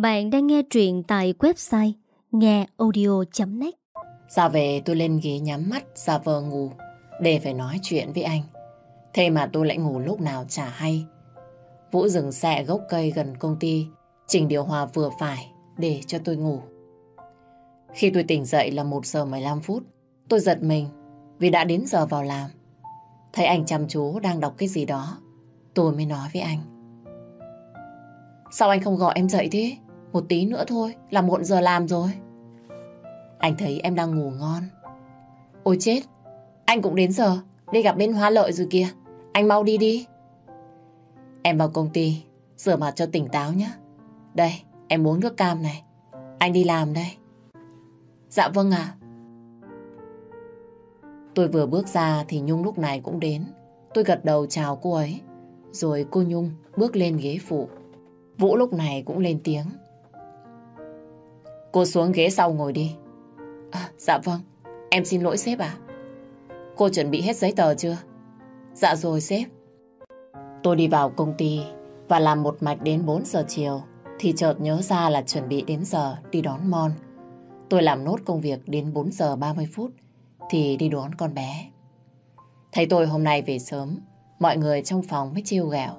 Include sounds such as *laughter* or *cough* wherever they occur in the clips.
Bạn đang nghe truyện tại website ngheaudio.net Ra về tôi lên ghế nhắm mắt ra vờ ngủ để phải nói chuyện với anh. Thế mà tôi lại ngủ lúc nào chả hay. Vũ dừng xe gốc cây gần công ty, chỉnh điều hòa vừa phải để cho tôi ngủ. Khi tôi tỉnh dậy là 1 giờ 15 phút, tôi giật mình vì đã đến giờ vào làm. Thấy anh chăm chú đang đọc cái gì đó, tôi mới nói với anh. Sao anh không gọi em dậy thế? Một tí nữa thôi, là muộn giờ làm rồi. Anh thấy em đang ngủ ngon. Ôi chết, anh cũng đến giờ, đi gặp bên hoa lợi rồi kìa. Anh mau đi đi. Em vào công ty, rửa mặt cho tỉnh táo nhé. Đây, em uống nước cam này. Anh đi làm đây. Dạ vâng ạ. Tôi vừa bước ra thì Nhung lúc này cũng đến. Tôi gật đầu chào cô ấy. Rồi cô Nhung bước lên ghế phụ. Vũ lúc này cũng lên tiếng. Cô xuống ghế sau ngồi đi. À, dạ vâng, em xin lỗi sếp à. Cô chuẩn bị hết giấy tờ chưa? Dạ rồi sếp. Tôi đi vào công ty và làm một mạch đến 4 giờ chiều thì chợt nhớ ra là chuẩn bị đến giờ đi đón Mon. Tôi làm nốt công việc đến 4 giờ 30 phút thì đi đón con bé. Thấy tôi hôm nay về sớm, mọi người trong phòng mới trêu ghẹo.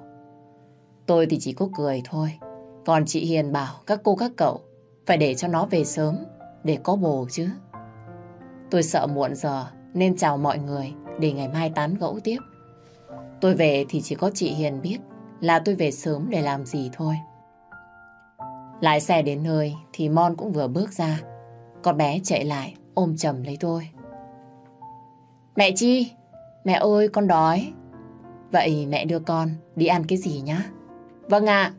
Tôi thì chỉ có cười thôi. Còn chị Hiền bảo các cô các cậu phải để cho nó về sớm để có bồ chứ. Tôi sợ muộn giờ nên chào mọi người để ngày mai tán gẫu tiếp. Tôi về thì chỉ có chị Hiền biết là tôi về sớm để làm gì thôi. Lái xe đến nơi thì Mon cũng vừa bước ra. Con bé chạy lại ôm chầm lấy tôi. Mẹ Chi, mẹ ơi con đói. Vậy mẹ đưa con đi ăn cái gì nhá? Vâng ạ.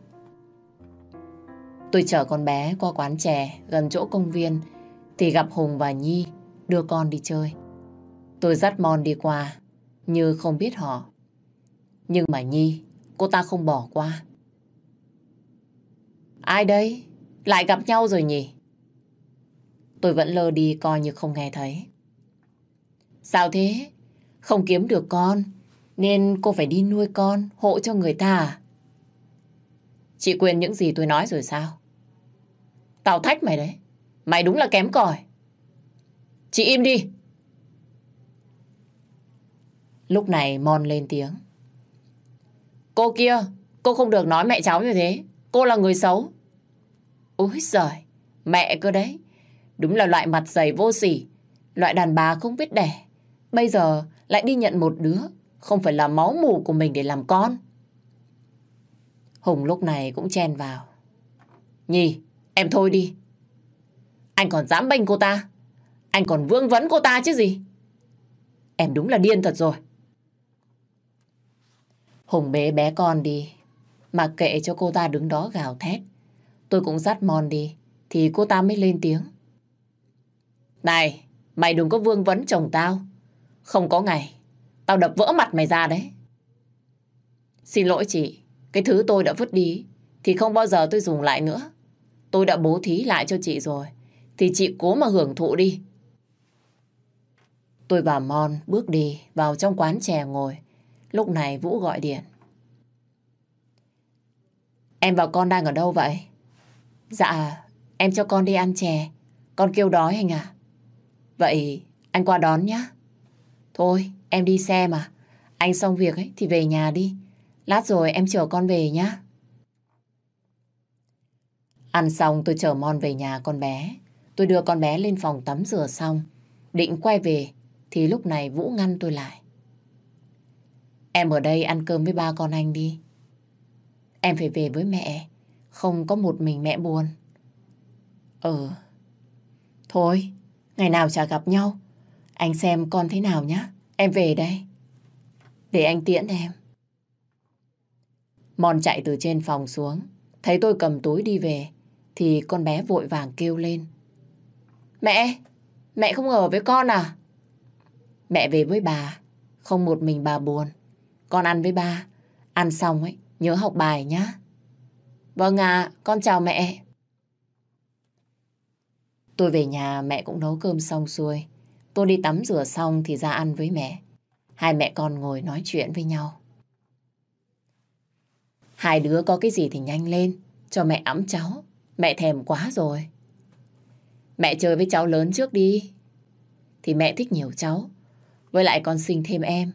Tôi chở con bé qua quán chè gần chỗ công viên thì gặp Hùng và Nhi đưa con đi chơi. Tôi dắt Mon đi qua như không biết họ. Nhưng mà Nhi, cô ta không bỏ qua. Ai đây? Lại gặp nhau rồi nhỉ? Tôi vẫn lơ đi coi như không nghe thấy. Sao thế? Không kiếm được con, nên cô phải đi nuôi con, hộ cho người ta à? Chị quên những gì tôi nói rồi sao? Tao thách mày đấy. Mày đúng là kém cỏi. Chị im đi. Lúc này Mon lên tiếng. Cô kia, cô không được nói mẹ cháu như thế. Cô là người xấu. Úi giời, mẹ cơ đấy. Đúng là loại mặt dày vô sỉ. Loại đàn bà không biết đẻ. Bây giờ lại đi nhận một đứa. Không phải là máu mù của mình để làm con. Hùng lúc này cũng chen vào. Nhi, em thôi đi. Anh còn dám bênh cô ta. Anh còn vương vấn cô ta chứ gì. Em đúng là điên thật rồi. Hùng bế bé con đi. Mặc kệ cho cô ta đứng đó gào thét. Tôi cũng dắt Mon đi. Thì cô ta mới lên tiếng. Này, mày đừng có vương vấn chồng tao. Không có ngày, tao đập vỡ mặt mày ra đấy. Xin lỗi chị, cái thứ tôi đã vứt đi thì không bao giờ tôi dùng lại nữa. Tôi đã bố thí lại cho chị rồi. Thì chị cố mà hưởng thụ đi. Tôi và Mon bước đi vào trong quán chè ngồi. Lúc này Vũ gọi điện. Em và con đang ở đâu vậy? Dạ, em cho con đi ăn chè. Con kêu đói anh à? Vậy anh qua đón nhé. Thôi, em đi xe mà. Anh xong việc ấy thì về nhà đi. Lát rồi em chở con về nhá Ăn xong tôi chở Mon về nhà con bé. Tôi đưa con bé lên phòng tắm rửa xong. Định quay về thì lúc này Vũ ngăn tôi lại. Em ở đây ăn cơm với ba con anh đi. Em phải về với mẹ. Không có một mình mẹ buồn. Ừ. Thôi, ngày nào chả gặp nhau. Anh xem con thế nào nhá. Em về đây. Để anh tiễn em. Mon chạy từ trên phòng xuống. Thấy tôi cầm túi đi về. Thì con bé vội vàng kêu lên. Mẹ! Mẹ không ở với con à? Mẹ về với bà. Không một mình bà buồn. Con ăn với ba. Ăn xong ấy, nhớ học bài nhá. Vâng à con chào mẹ. Tôi về nhà mẹ cũng nấu cơm xong xuôi. Tôi đi tắm rửa xong thì ra ăn với mẹ. Hai mẹ con ngồi nói chuyện với nhau. Hai đứa có cái gì thì nhanh lên, cho mẹ ấm cháu. Mẹ thèm quá rồi. Mẹ chơi với cháu lớn trước đi. Thì mẹ thích nhiều cháu. Với lại con sinh thêm em.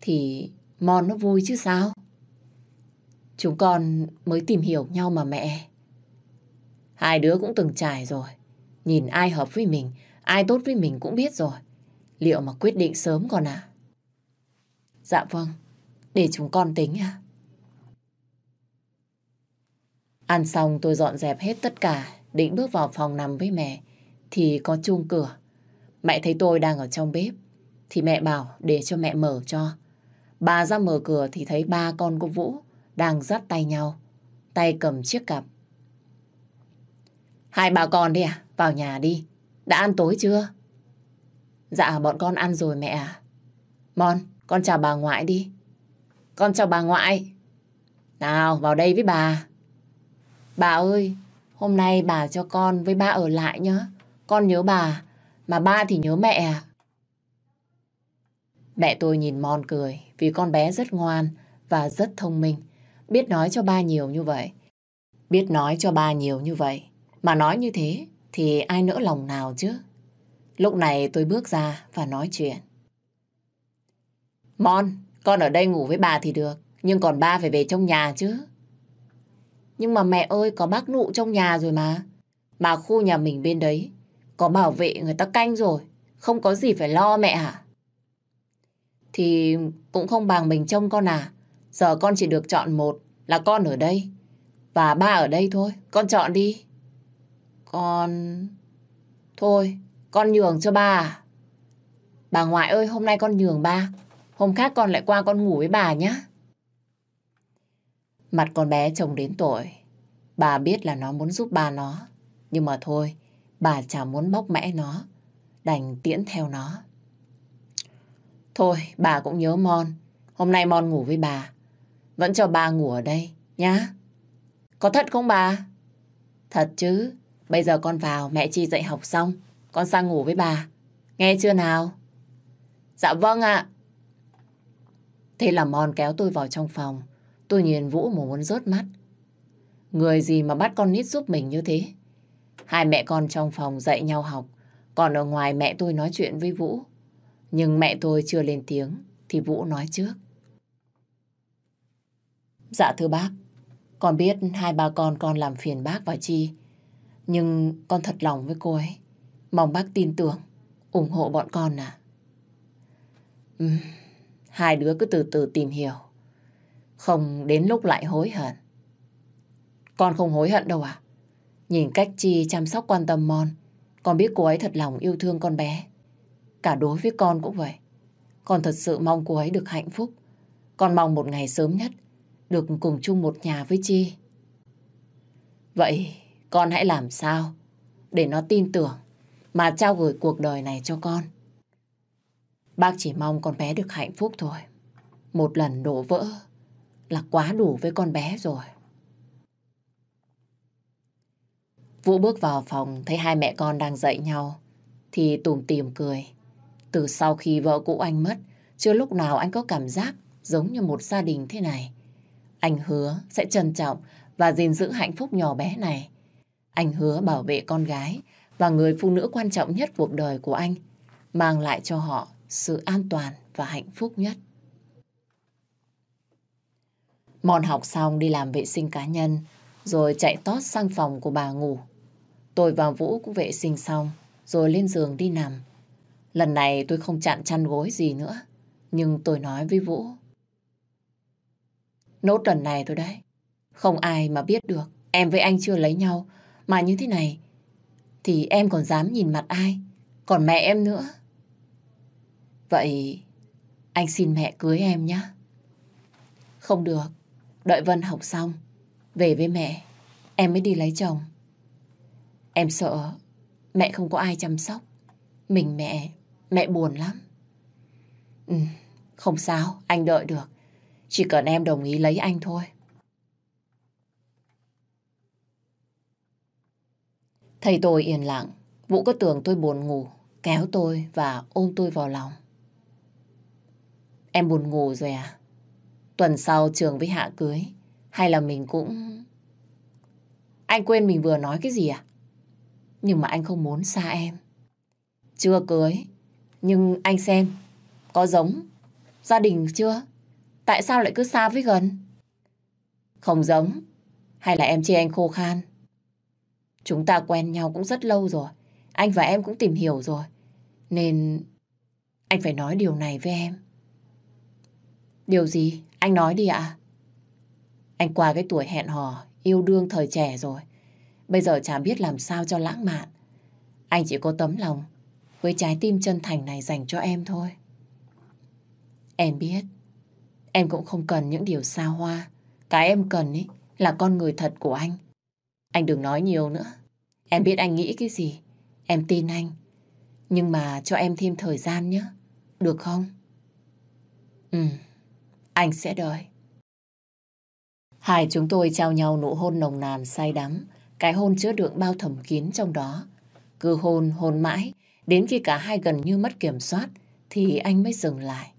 Thì Mon nó vui chứ sao? Chúng con mới tìm hiểu nhau mà mẹ. Hai đứa cũng từng trải rồi. Nhìn ai hợp với mình, ai tốt với mình cũng biết rồi. Liệu mà quyết định sớm còn à? Dạ vâng, để chúng con tính à. Ăn xong tôi dọn dẹp hết tất cả, định bước vào phòng nằm với mẹ, thì có chuông cửa. Mẹ thấy tôi đang ở trong bếp, thì mẹ bảo để cho mẹ mở cho. Bà ra mở cửa thì thấy ba con của Vũ đang dắt tay nhau, tay cầm chiếc cặp. Hai bà con đi à? Vào nhà đi. Đã ăn tối chưa? Dạ, bọn con ăn rồi mẹ à. Mon, con chào bà ngoại đi. Con chào bà ngoại. Nào, vào đây với bà. Bà ơi, hôm nay bà cho con với ba ở lại nhá. Con nhớ bà, mà ba thì nhớ mẹ à. Mẹ tôi nhìn Mon cười vì con bé rất ngoan và rất thông minh. Biết nói cho ba nhiều như vậy. Biết nói cho ba nhiều như vậy. Mà nói như thế thì ai nỡ lòng nào chứ. Lúc này tôi bước ra và nói chuyện. Mon, con ở đây ngủ với bà thì được. Nhưng còn ba phải về trong nhà chứ. Nhưng mà mẹ ơi, có bác nụ trong nhà rồi mà. Mà khu nhà mình bên đấy, có bảo vệ người ta canh rồi. Không có gì phải lo mẹ hả? Thì cũng không bằng mình trông con à. Giờ con chỉ được chọn một là con ở đây. Và ba ở đây thôi. Con chọn đi. Con... Thôi, con nhường cho ba à? Bà ngoại ơi, hôm nay con nhường ba. Hôm khác con lại qua con ngủ với bà nhé. Mặt con bé chồng đến tuổi. Bà biết là nó muốn giúp ba nó. Nhưng mà thôi, bà chẳng muốn bóc mẽ nó. Đành tiễn theo nó. Thôi, bà cũng nhớ Mon. Hôm nay Mon ngủ với bà. Vẫn cho bà ngủ ở đây, nhá. Có thật không bà? Thật chứ. Bây giờ con vào, mẹ Chi dạy học xong. Con sang ngủ với bà. Nghe chưa nào? Dạ vâng ạ. Thế là Mon kéo tôi vào trong phòng. Tôi nhìn Vũ mà muốn rớt mắt. Người gì mà bắt con nít giúp mình như thế? Hai mẹ con trong phòng dạy nhau học. Còn ở ngoài mẹ tôi nói chuyện với Vũ. Nhưng mẹ tôi chưa lên tiếng thì Vũ nói trước. Dạ thưa bác, con biết hai ba con con làm phiền bác và Chi. Nhưng con thật lòng với cô ấy. Mong bác tin tưởng, ủng hộ bọn con à. Uhm, hai đứa cứ từ từ tìm hiểu. Không đến lúc lại hối hận. Con không hối hận đâu à? Nhìn cách Chi chăm sóc quan tâm Mon, con biết cô ấy thật lòng yêu thương con bé. Cả đối với con cũng vậy. Con thật sự mong cô ấy được hạnh phúc. Con mong một ngày sớm nhất được cùng chung một nhà với Chi. Vậy con hãy làm sao để nó tin tưởng mà trao gửi cuộc đời này cho con. Bác chỉ mong con bé được hạnh phúc thôi. Một lần đổ vỡ là quá đủ với con bé rồi. Vũ bước vào phòng thấy hai mẹ con đang dậy nhau thì tủm tìm cười. Từ sau khi vợ cũ anh mất, chưa lúc nào anh có cảm giác giống như một gia đình thế này. Anh hứa sẽ trân trọng và gìn giữ hạnh phúc nhỏ bé này. Anh hứa bảo vệ con gái và người phụ nữ quan trọng nhất cuộc đời của anh, mang lại cho họ sự an toàn và hạnh phúc nhất. Mòn học xong đi làm vệ sinh cá nhân, rồi chạy tót sang phòng của bà ngủ. Tôi và Vũ cũng vệ sinh xong, rồi lên giường đi nằm. Lần này tôi không chặn chăn gối gì nữa. Nhưng tôi nói với Vũ. Nốt lần này thôi đấy. Không ai mà biết được em với anh chưa lấy nhau. Mà như thế này thì em còn dám nhìn mặt ai. Còn mẹ em nữa. Vậy anh xin mẹ cưới em nhé. Không được. Đợi Vân học xong. Về với mẹ. Em mới đi lấy chồng. Em sợ mẹ không có ai chăm sóc. Mình mẹ Mẹ buồn lắm. Ừ, không sao, anh đợi được. Chỉ cần em đồng ý lấy anh thôi. Thầy tôi yên lặng, Vũ có tưởng tôi buồn ngủ, kéo tôi và ôm tôi vào lòng. Em buồn ngủ rồi à? Tuần sau trường với Hạ cưới, hay là mình cũng... Anh quên mình vừa nói cái gì à? Nhưng mà anh không muốn xa em. Chưa cưới, nhưng anh xem, có giống gia đình chưa? Tại sao lại cứ xa với gần? Không giống, hay là em chê anh khô khan? Chúng ta quen nhau cũng rất lâu rồi, anh và em cũng tìm hiểu rồi, nên anh phải nói điều này với em. Điều gì? Anh nói đi ạ. Anh qua cái tuổi hẹn hò, yêu đương thời trẻ rồi. Bây giờ chả biết làm sao cho lãng mạn. Anh chỉ có tấm lòng với trái tim chân thành này dành cho em thôi. Em biết, em cũng không cần những điều xa hoa. Cái em cần ý là con người thật của anh. Anh đừng nói nhiều nữa. Em biết anh nghĩ cái gì. Em tin anh. Nhưng mà cho em thêm thời gian nhé. Được không? Ừ, anh sẽ đợi. Hai chúng tôi trao nhau nụ hôn nồng nàn say đắm. Cái hôn chứa đựng bao thầm kín trong đó. Cứ hôn, hôn mãi. Đến khi cả hai gần như mất kiểm soát thì anh mới dừng lại.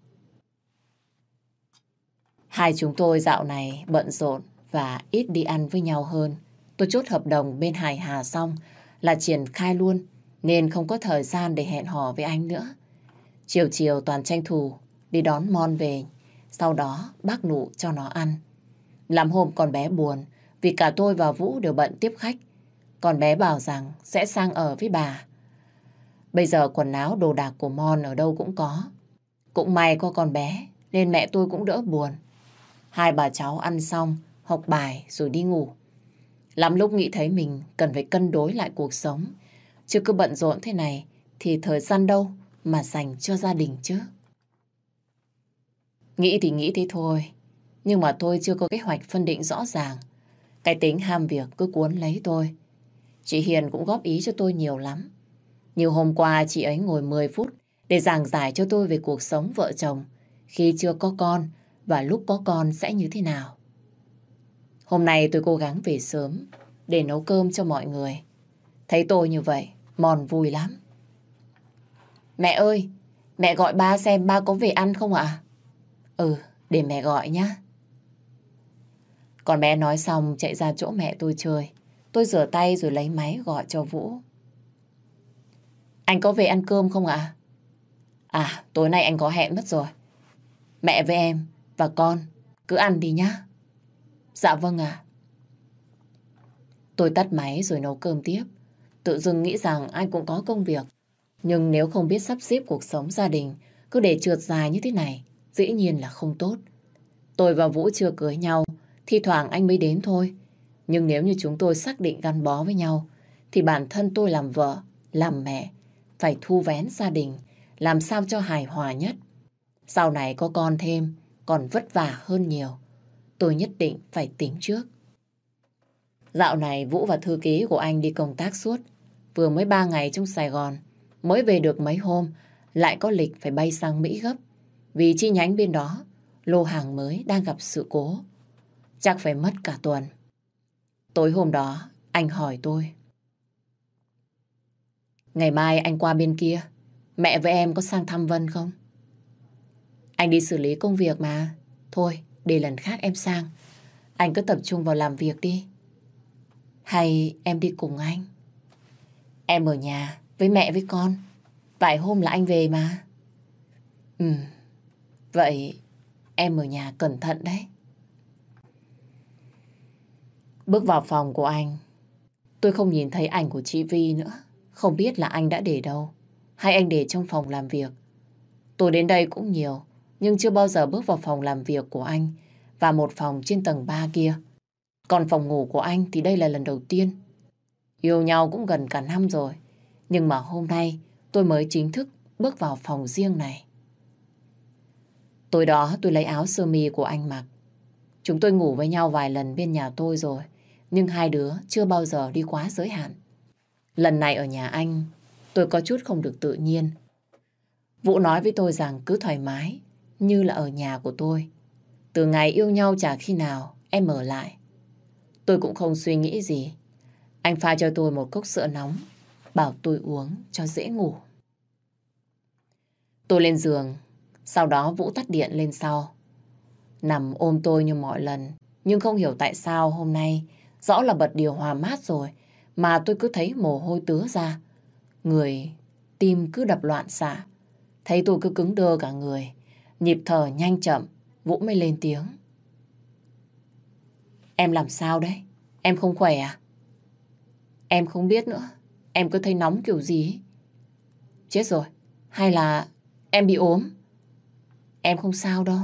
Hai chúng tôi dạo này bận rộn và ít đi ăn với nhau hơn. Tôi chốt hợp đồng bên Hải Hà xong là triển khai luôn nên không có thời gian để hẹn hò với anh nữa. Chiều chiều toàn tranh thủ đi đón Mon về, sau đó bác nụ cho nó ăn. Làm hôm con bé buồn vì cả tôi và Vũ đều bận tiếp khách. Còn bé bảo rằng sẽ sang ở với bà. Bây giờ quần áo đồ đạc của Mon ở đâu cũng có. Cũng may có con bé nên mẹ tôi cũng đỡ buồn. Hai bà cháu ăn xong, học bài rồi đi ngủ. Lắm lúc nghĩ thấy mình cần phải cân đối lại cuộc sống. Chứ cứ bận rộn thế này thì thời gian đâu mà dành cho gia đình chứ. Nghĩ thì nghĩ thế thôi. Nhưng mà tôi chưa có kế hoạch phân định rõ ràng. Cái tính ham việc cứ cuốn lấy tôi. Chị Hiền cũng góp ý cho tôi nhiều lắm. Nhiều hôm qua chị ấy ngồi 10 phút để giảng giải cho tôi về cuộc sống vợ chồng khi chưa có con và lúc có con sẽ như thế nào. Hôm nay tôi cố gắng về sớm để nấu cơm cho mọi người. Thấy tôi như vậy, Mòn vui lắm. Mẹ ơi, mẹ gọi ba xem ba có về ăn không ạ? Ừ, để mẹ gọi nhá. Còn bé nói xong chạy ra chỗ mẹ tôi chơi. Tôi rửa tay rồi lấy máy gọi cho Vũ. Anh có về ăn cơm không ạ? À, tối nay anh có hẹn mất rồi. Mẹ với em và con cứ ăn đi nhá. Dạ vâng ạ. Tôi tắt máy rồi nấu cơm tiếp. Tự dưng nghĩ rằng anh cũng có công việc. Nhưng nếu không biết sắp xếp cuộc sống gia đình, cứ để trượt dài như thế này, dĩ nhiên là không tốt. Tôi và Vũ chưa cưới nhau, thi thoảng anh mới đến thôi. Nhưng nếu như chúng tôi xác định gắn bó với nhau, thì bản thân tôi làm vợ, làm mẹ, phải thu vén gia đình, làm sao cho hài hòa nhất. Sau này có con thêm, còn vất vả hơn nhiều. Tôi nhất định phải tính trước. Dạo này Vũ và thư ký của anh đi công tác suốt. Vừa mới ba ngày trong Sài Gòn, mới về được mấy hôm, lại có lịch phải bay sang Mỹ gấp. Vì chi nhánh bên đó, lô hàng mới đang gặp sự cố. Chắc phải mất cả tuần. Tối hôm đó, anh hỏi tôi. Ngày mai anh qua bên kia, mẹ với em có sang thăm Vân không? Anh đi xử lý công việc mà. Thôi, để lần khác em sang. Anh cứ tập trung vào làm việc đi. Hay em đi cùng anh? Em ở nhà với mẹ với con. Vài hôm là anh về mà. Ừ, vậy em ở nhà cẩn thận đấy. Bước vào phòng của anh, tôi không nhìn thấy ảnh của chị Vi nữa. Không biết là anh đã để đâu, hay anh để trong phòng làm việc. Tôi đến đây cũng nhiều, nhưng chưa bao giờ bước vào phòng làm việc của anh và một phòng trên tầng 3 kia. Còn phòng ngủ của anh thì đây là lần đầu tiên. Yêu nhau cũng gần cả năm rồi, nhưng mà hôm nay tôi mới chính thức bước vào phòng riêng này. Tối đó tôi lấy áo sơ mi của anh mặc. Chúng tôi ngủ với nhau vài lần bên nhà tôi rồi, nhưng hai đứa chưa bao giờ đi quá giới hạn. Lần này ở nhà anh, tôi có chút không được tự nhiên. Vũ nói với tôi rằng cứ thoải mái, như là ở nhà của tôi. Từ ngày yêu nhau chả khi nào em ở lại. Tôi cũng không suy nghĩ gì. Anh pha cho tôi một cốc sữa nóng, bảo tôi uống cho dễ ngủ. Tôi lên giường, sau đó Vũ tắt điện lên sau. Nằm ôm tôi như mọi lần, nhưng không hiểu tại sao hôm nay Rõ là bật điều hòa mát rồi, mà tôi cứ thấy mồ hôi tứa ra. Người, tim cứ đập loạn xạ. Thấy tôi cứ cứng đơ cả người, nhịp thở nhanh chậm, Vũ mới lên tiếng. Em làm sao đấy? Em không khỏe à? Em không biết nữa. Em cứ thấy nóng kiểu gì Chết rồi. Hay là em bị ốm? Em không sao đâu.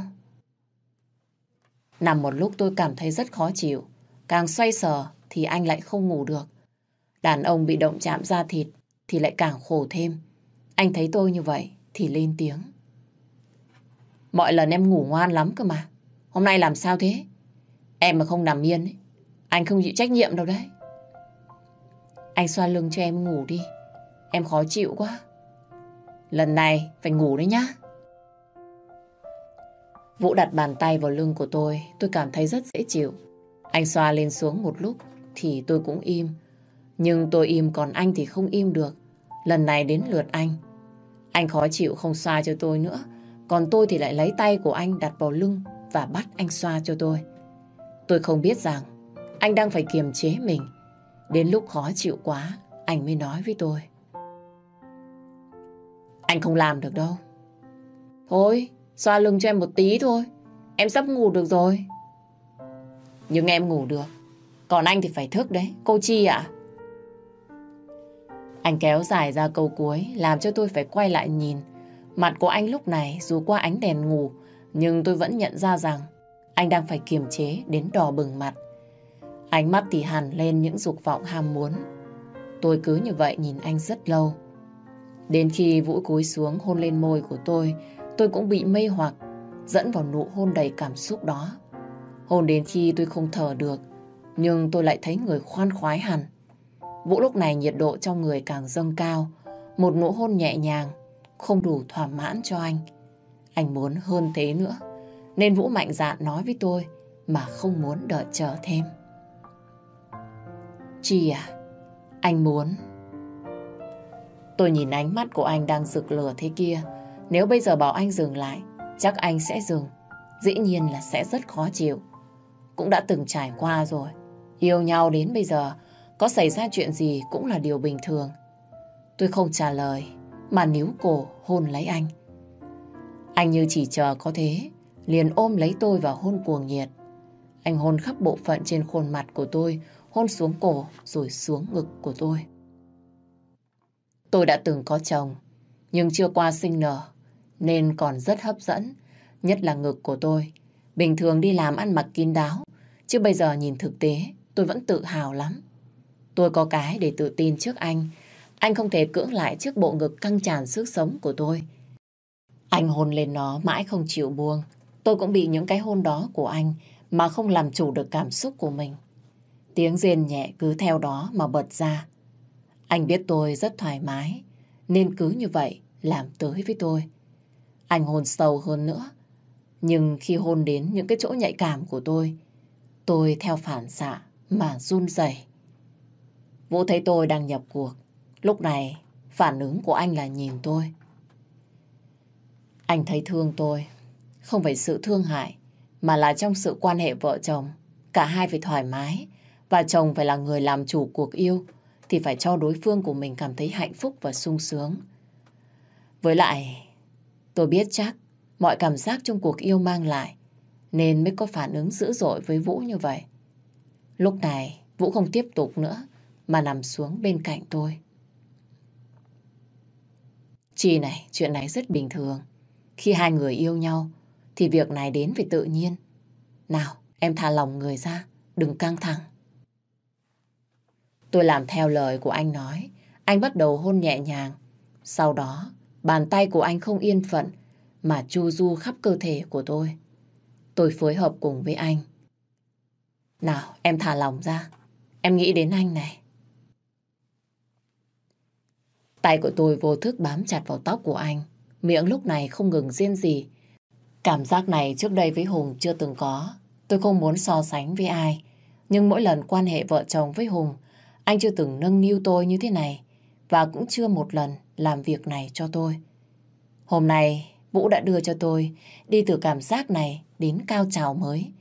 Nằm một lúc tôi cảm thấy rất khó chịu. Càng xoay sở thì anh lại không ngủ được. Đàn ông bị động chạm da thịt thì lại càng khổ thêm. Anh thấy tôi như vậy thì lên tiếng. Mọi lần em ngủ ngoan lắm cơ mà. Hôm nay làm sao thế? Em mà không nằm yên ấy, anh không chịu trách nhiệm đâu đấy. Anh xoa lưng cho em ngủ đi. Em khó chịu quá. Lần này phải ngủ đấy nhá. Vũ đặt bàn tay vào lưng của tôi, tôi cảm thấy rất dễ chịu. Anh xoa lên xuống một lúc thì tôi cũng im. Nhưng tôi im còn anh thì không im được. Lần này đến lượt anh. Anh khó chịu không xoa cho tôi nữa. Còn tôi thì lại lấy tay của anh đặt vào lưng và bắt anh xoa cho tôi. Tôi không biết rằng anh đang phải kiềm chế mình. Đến lúc khó chịu quá, anh mới nói với tôi. Anh không làm được đâu. Thôi, xoa lưng cho em một tí thôi. Em sắp ngủ được rồi. Nhưng em ngủ được. Còn anh thì phải thức đấy. Cô Chi ạ? Anh kéo dài ra câu cuối, làm cho tôi phải quay lại nhìn. Mặt của anh lúc này, dù qua ánh đèn ngủ, nhưng tôi vẫn nhận ra rằng anh đang phải kiềm chế đến đỏ bừng mặt. Ánh mắt thì hằn lên những dục vọng ham muốn. Tôi cứ như vậy nhìn anh rất lâu. Đến khi Vũ cúi xuống hôn lên môi của tôi, tôi cũng bị mê hoặc, dẫn vào nụ hôn đầy cảm xúc đó. Hôn đến khi tôi không thở được, nhưng tôi lại thấy người khoan khoái hẳn. Vũ lúc này nhiệt độ trong người càng dâng cao, một nụ hôn nhẹ nhàng, không đủ thỏa mãn cho anh. Anh muốn hơn thế nữa, nên Vũ mạnh dạn nói với tôi mà không muốn đợi chờ thêm. Chị à, anh muốn Tôi nhìn ánh mắt của anh đang rực lửa thế kia. Nếu bây giờ bảo anh dừng lại, chắc anh sẽ dừng. Dĩ nhiên là sẽ rất khó chịu. Cũng đã từng trải qua rồi. Yêu nhau đến bây giờ, có xảy ra chuyện gì cũng là điều bình thường. Tôi không trả lời, mà níu cổ hôn lấy anh. Anh như chỉ chờ có thế, liền ôm lấy tôi và hôn cuồng nhiệt. Anh hôn khắp bộ phận trên khuôn mặt của tôi, hôn xuống cổ rồi xuống ngực của tôi. Tôi đã từng có chồng, nhưng chưa qua sinh nở, nên còn rất hấp dẫn, nhất là ngực của tôi. Bình thường đi làm ăn mặc kín đáo, chứ bây giờ nhìn thực tế, tôi vẫn tự hào lắm. Tôi có cái để tự tin trước anh, anh không thể cưỡng lại trước bộ ngực căng tràn sức sống của tôi. Anh hôn lên nó mãi không chịu buông. Tôi cũng bị những cái hôn đó của anh mà không làm chủ được cảm xúc của mình. Tiếng rên nhẹ cứ theo đó mà bật ra. Anh biết tôi rất thoải mái, nên cứ như vậy làm tới với tôi. Anh hôn sâu hơn nữa. Nhưng khi hôn đến những cái chỗ nhạy cảm của tôi, tôi theo phản xạ mà run rẩy. Vũ thấy tôi đang nhập cuộc. Lúc này, phản ứng của anh là nhìn tôi. Anh thấy thương tôi, không phải sự thương hại, mà là trong sự quan hệ vợ chồng. Cả hai phải thoải mái, và chồng phải là người làm chủ cuộc yêu, thì phải cho đối phương của mình cảm thấy hạnh phúc và sung sướng. Với lại, tôi biết chắc mọi cảm giác trong cuộc yêu mang lại nên mới có phản ứng dữ dội với Vũ như vậy. Lúc này, Vũ không tiếp tục nữa mà nằm xuống bên cạnh tôi. Chi này, chuyện này rất bình thường. Khi hai người yêu nhau thì việc này đến phải tự nhiên. Nào, em thả lòng người ra, đừng căng thẳng. Tôi làm theo lời của anh nói. Anh bắt đầu hôn nhẹ nhàng. Sau đó, bàn tay của anh không yên phận mà chu du khắp cơ thể của tôi. Tôi phối hợp cùng với anh. Nào, em thả lòng ra. Em nghĩ đến anh này. Tay của tôi vô thức bám chặt vào tóc của anh. Miệng lúc này không ngừng riêng gì. Cảm giác này trước đây với Hùng chưa từng có. Tôi không muốn so sánh với ai. Nhưng mỗi lần quan hệ vợ chồng với Hùng, anh chưa từng nâng niu tôi như thế này và cũng chưa một lần làm việc này cho tôi. Hôm nay, Vũ đã đưa cho tôi đi từ cảm giác này đến cao trào mới.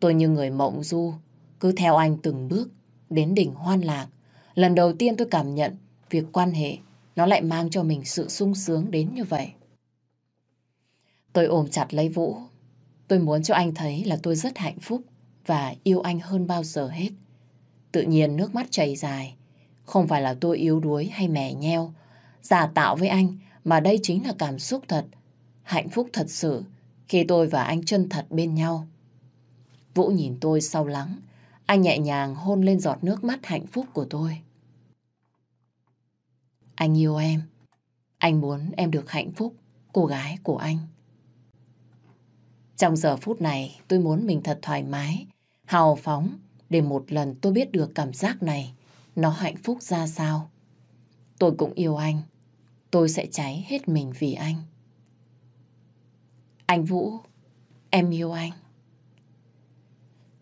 Tôi như người mộng du, cứ theo anh từng bước đến đỉnh hoan lạc. Lần đầu tiên tôi cảm nhận việc quan hệ nó lại mang cho mình sự sung sướng đến như vậy. Tôi ôm chặt lấy Vũ. Tôi muốn cho anh thấy là tôi rất hạnh phúc và yêu anh hơn bao giờ hết. Tự nhiên nước mắt chảy dài. Không phải là tôi yếu đuối hay mẻ nheo, giả tạo với anh, mà đây chính là cảm xúc thật, hạnh phúc thật sự khi tôi và anh chân thật bên nhau. Vũ nhìn tôi sau lắng, anh nhẹ nhàng hôn lên giọt nước mắt hạnh phúc của tôi. Anh yêu em, anh muốn em được hạnh phúc, cô gái của anh. Trong giờ phút này, tôi muốn mình thật thoải mái, hào phóng, để một lần tôi biết được cảm giác này, nó hạnh phúc ra sao. Tôi cũng yêu anh, tôi sẽ cháy hết mình vì anh. Anh Vũ, em yêu anh.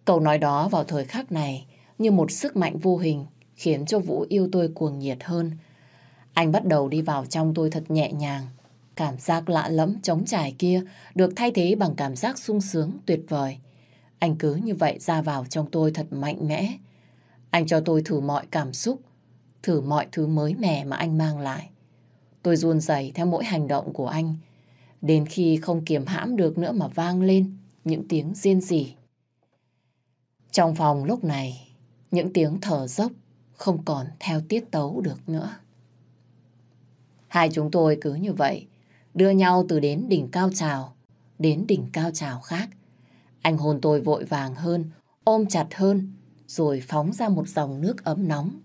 Câu nói đó vào thời khắc này như một sức mạnh vô hình khiến cho Vũ yêu tôi cuồng nhiệt hơn. Anh bắt đầu đi vào trong tôi thật nhẹ nhàng. Cảm giác lạ lẫm trống trải kia được thay thế bằng cảm giác sung sướng tuyệt vời. Anh cứ như vậy ra vào trong tôi thật mạnh mẽ. Anh cho tôi thử mọi cảm xúc, thử mọi thứ mới mẻ mà anh mang lại. Tôi run rẩy theo mỗi hành động của anh, đến khi không kiềm hãm được nữa mà vang lên những tiếng riêng rỉ. Trong phòng lúc này, những tiếng thở dốc không còn theo tiết tấu được nữa. Hai chúng tôi cứ như vậy, đưa nhau từ đến đỉnh cao trào, đến đỉnh cao trào khác. Anh hôn tôi vội vàng hơn, ôm chặt hơn, rồi phóng ra một dòng nước ấm nóng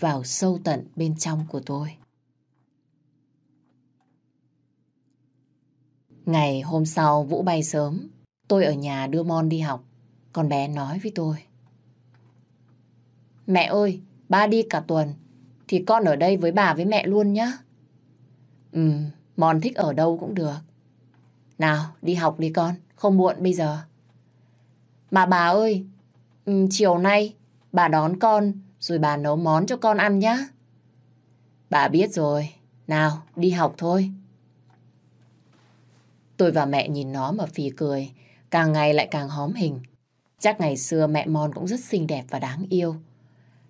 vào sâu tận bên trong của tôi. Ngày hôm sau Vũ bay sớm, tôi ở nhà đưa Mon đi học. Con bé nói với tôi. Mẹ ơi, ba đi cả tuần, thì con ở đây với bà với mẹ luôn nhá. Ừ, Mon thích ở đâu cũng được. Nào, đi học đi con, không muộn bây giờ. Mà bà ơi, chiều nay bà đón con rồi bà nấu món cho con ăn nhá. Bà biết rồi, nào đi học thôi. Tôi và mẹ nhìn nó mà phì cười, càng ngày lại càng hóm hình. Chắc ngày xưa mẹ Mon cũng rất xinh đẹp và đáng yêu.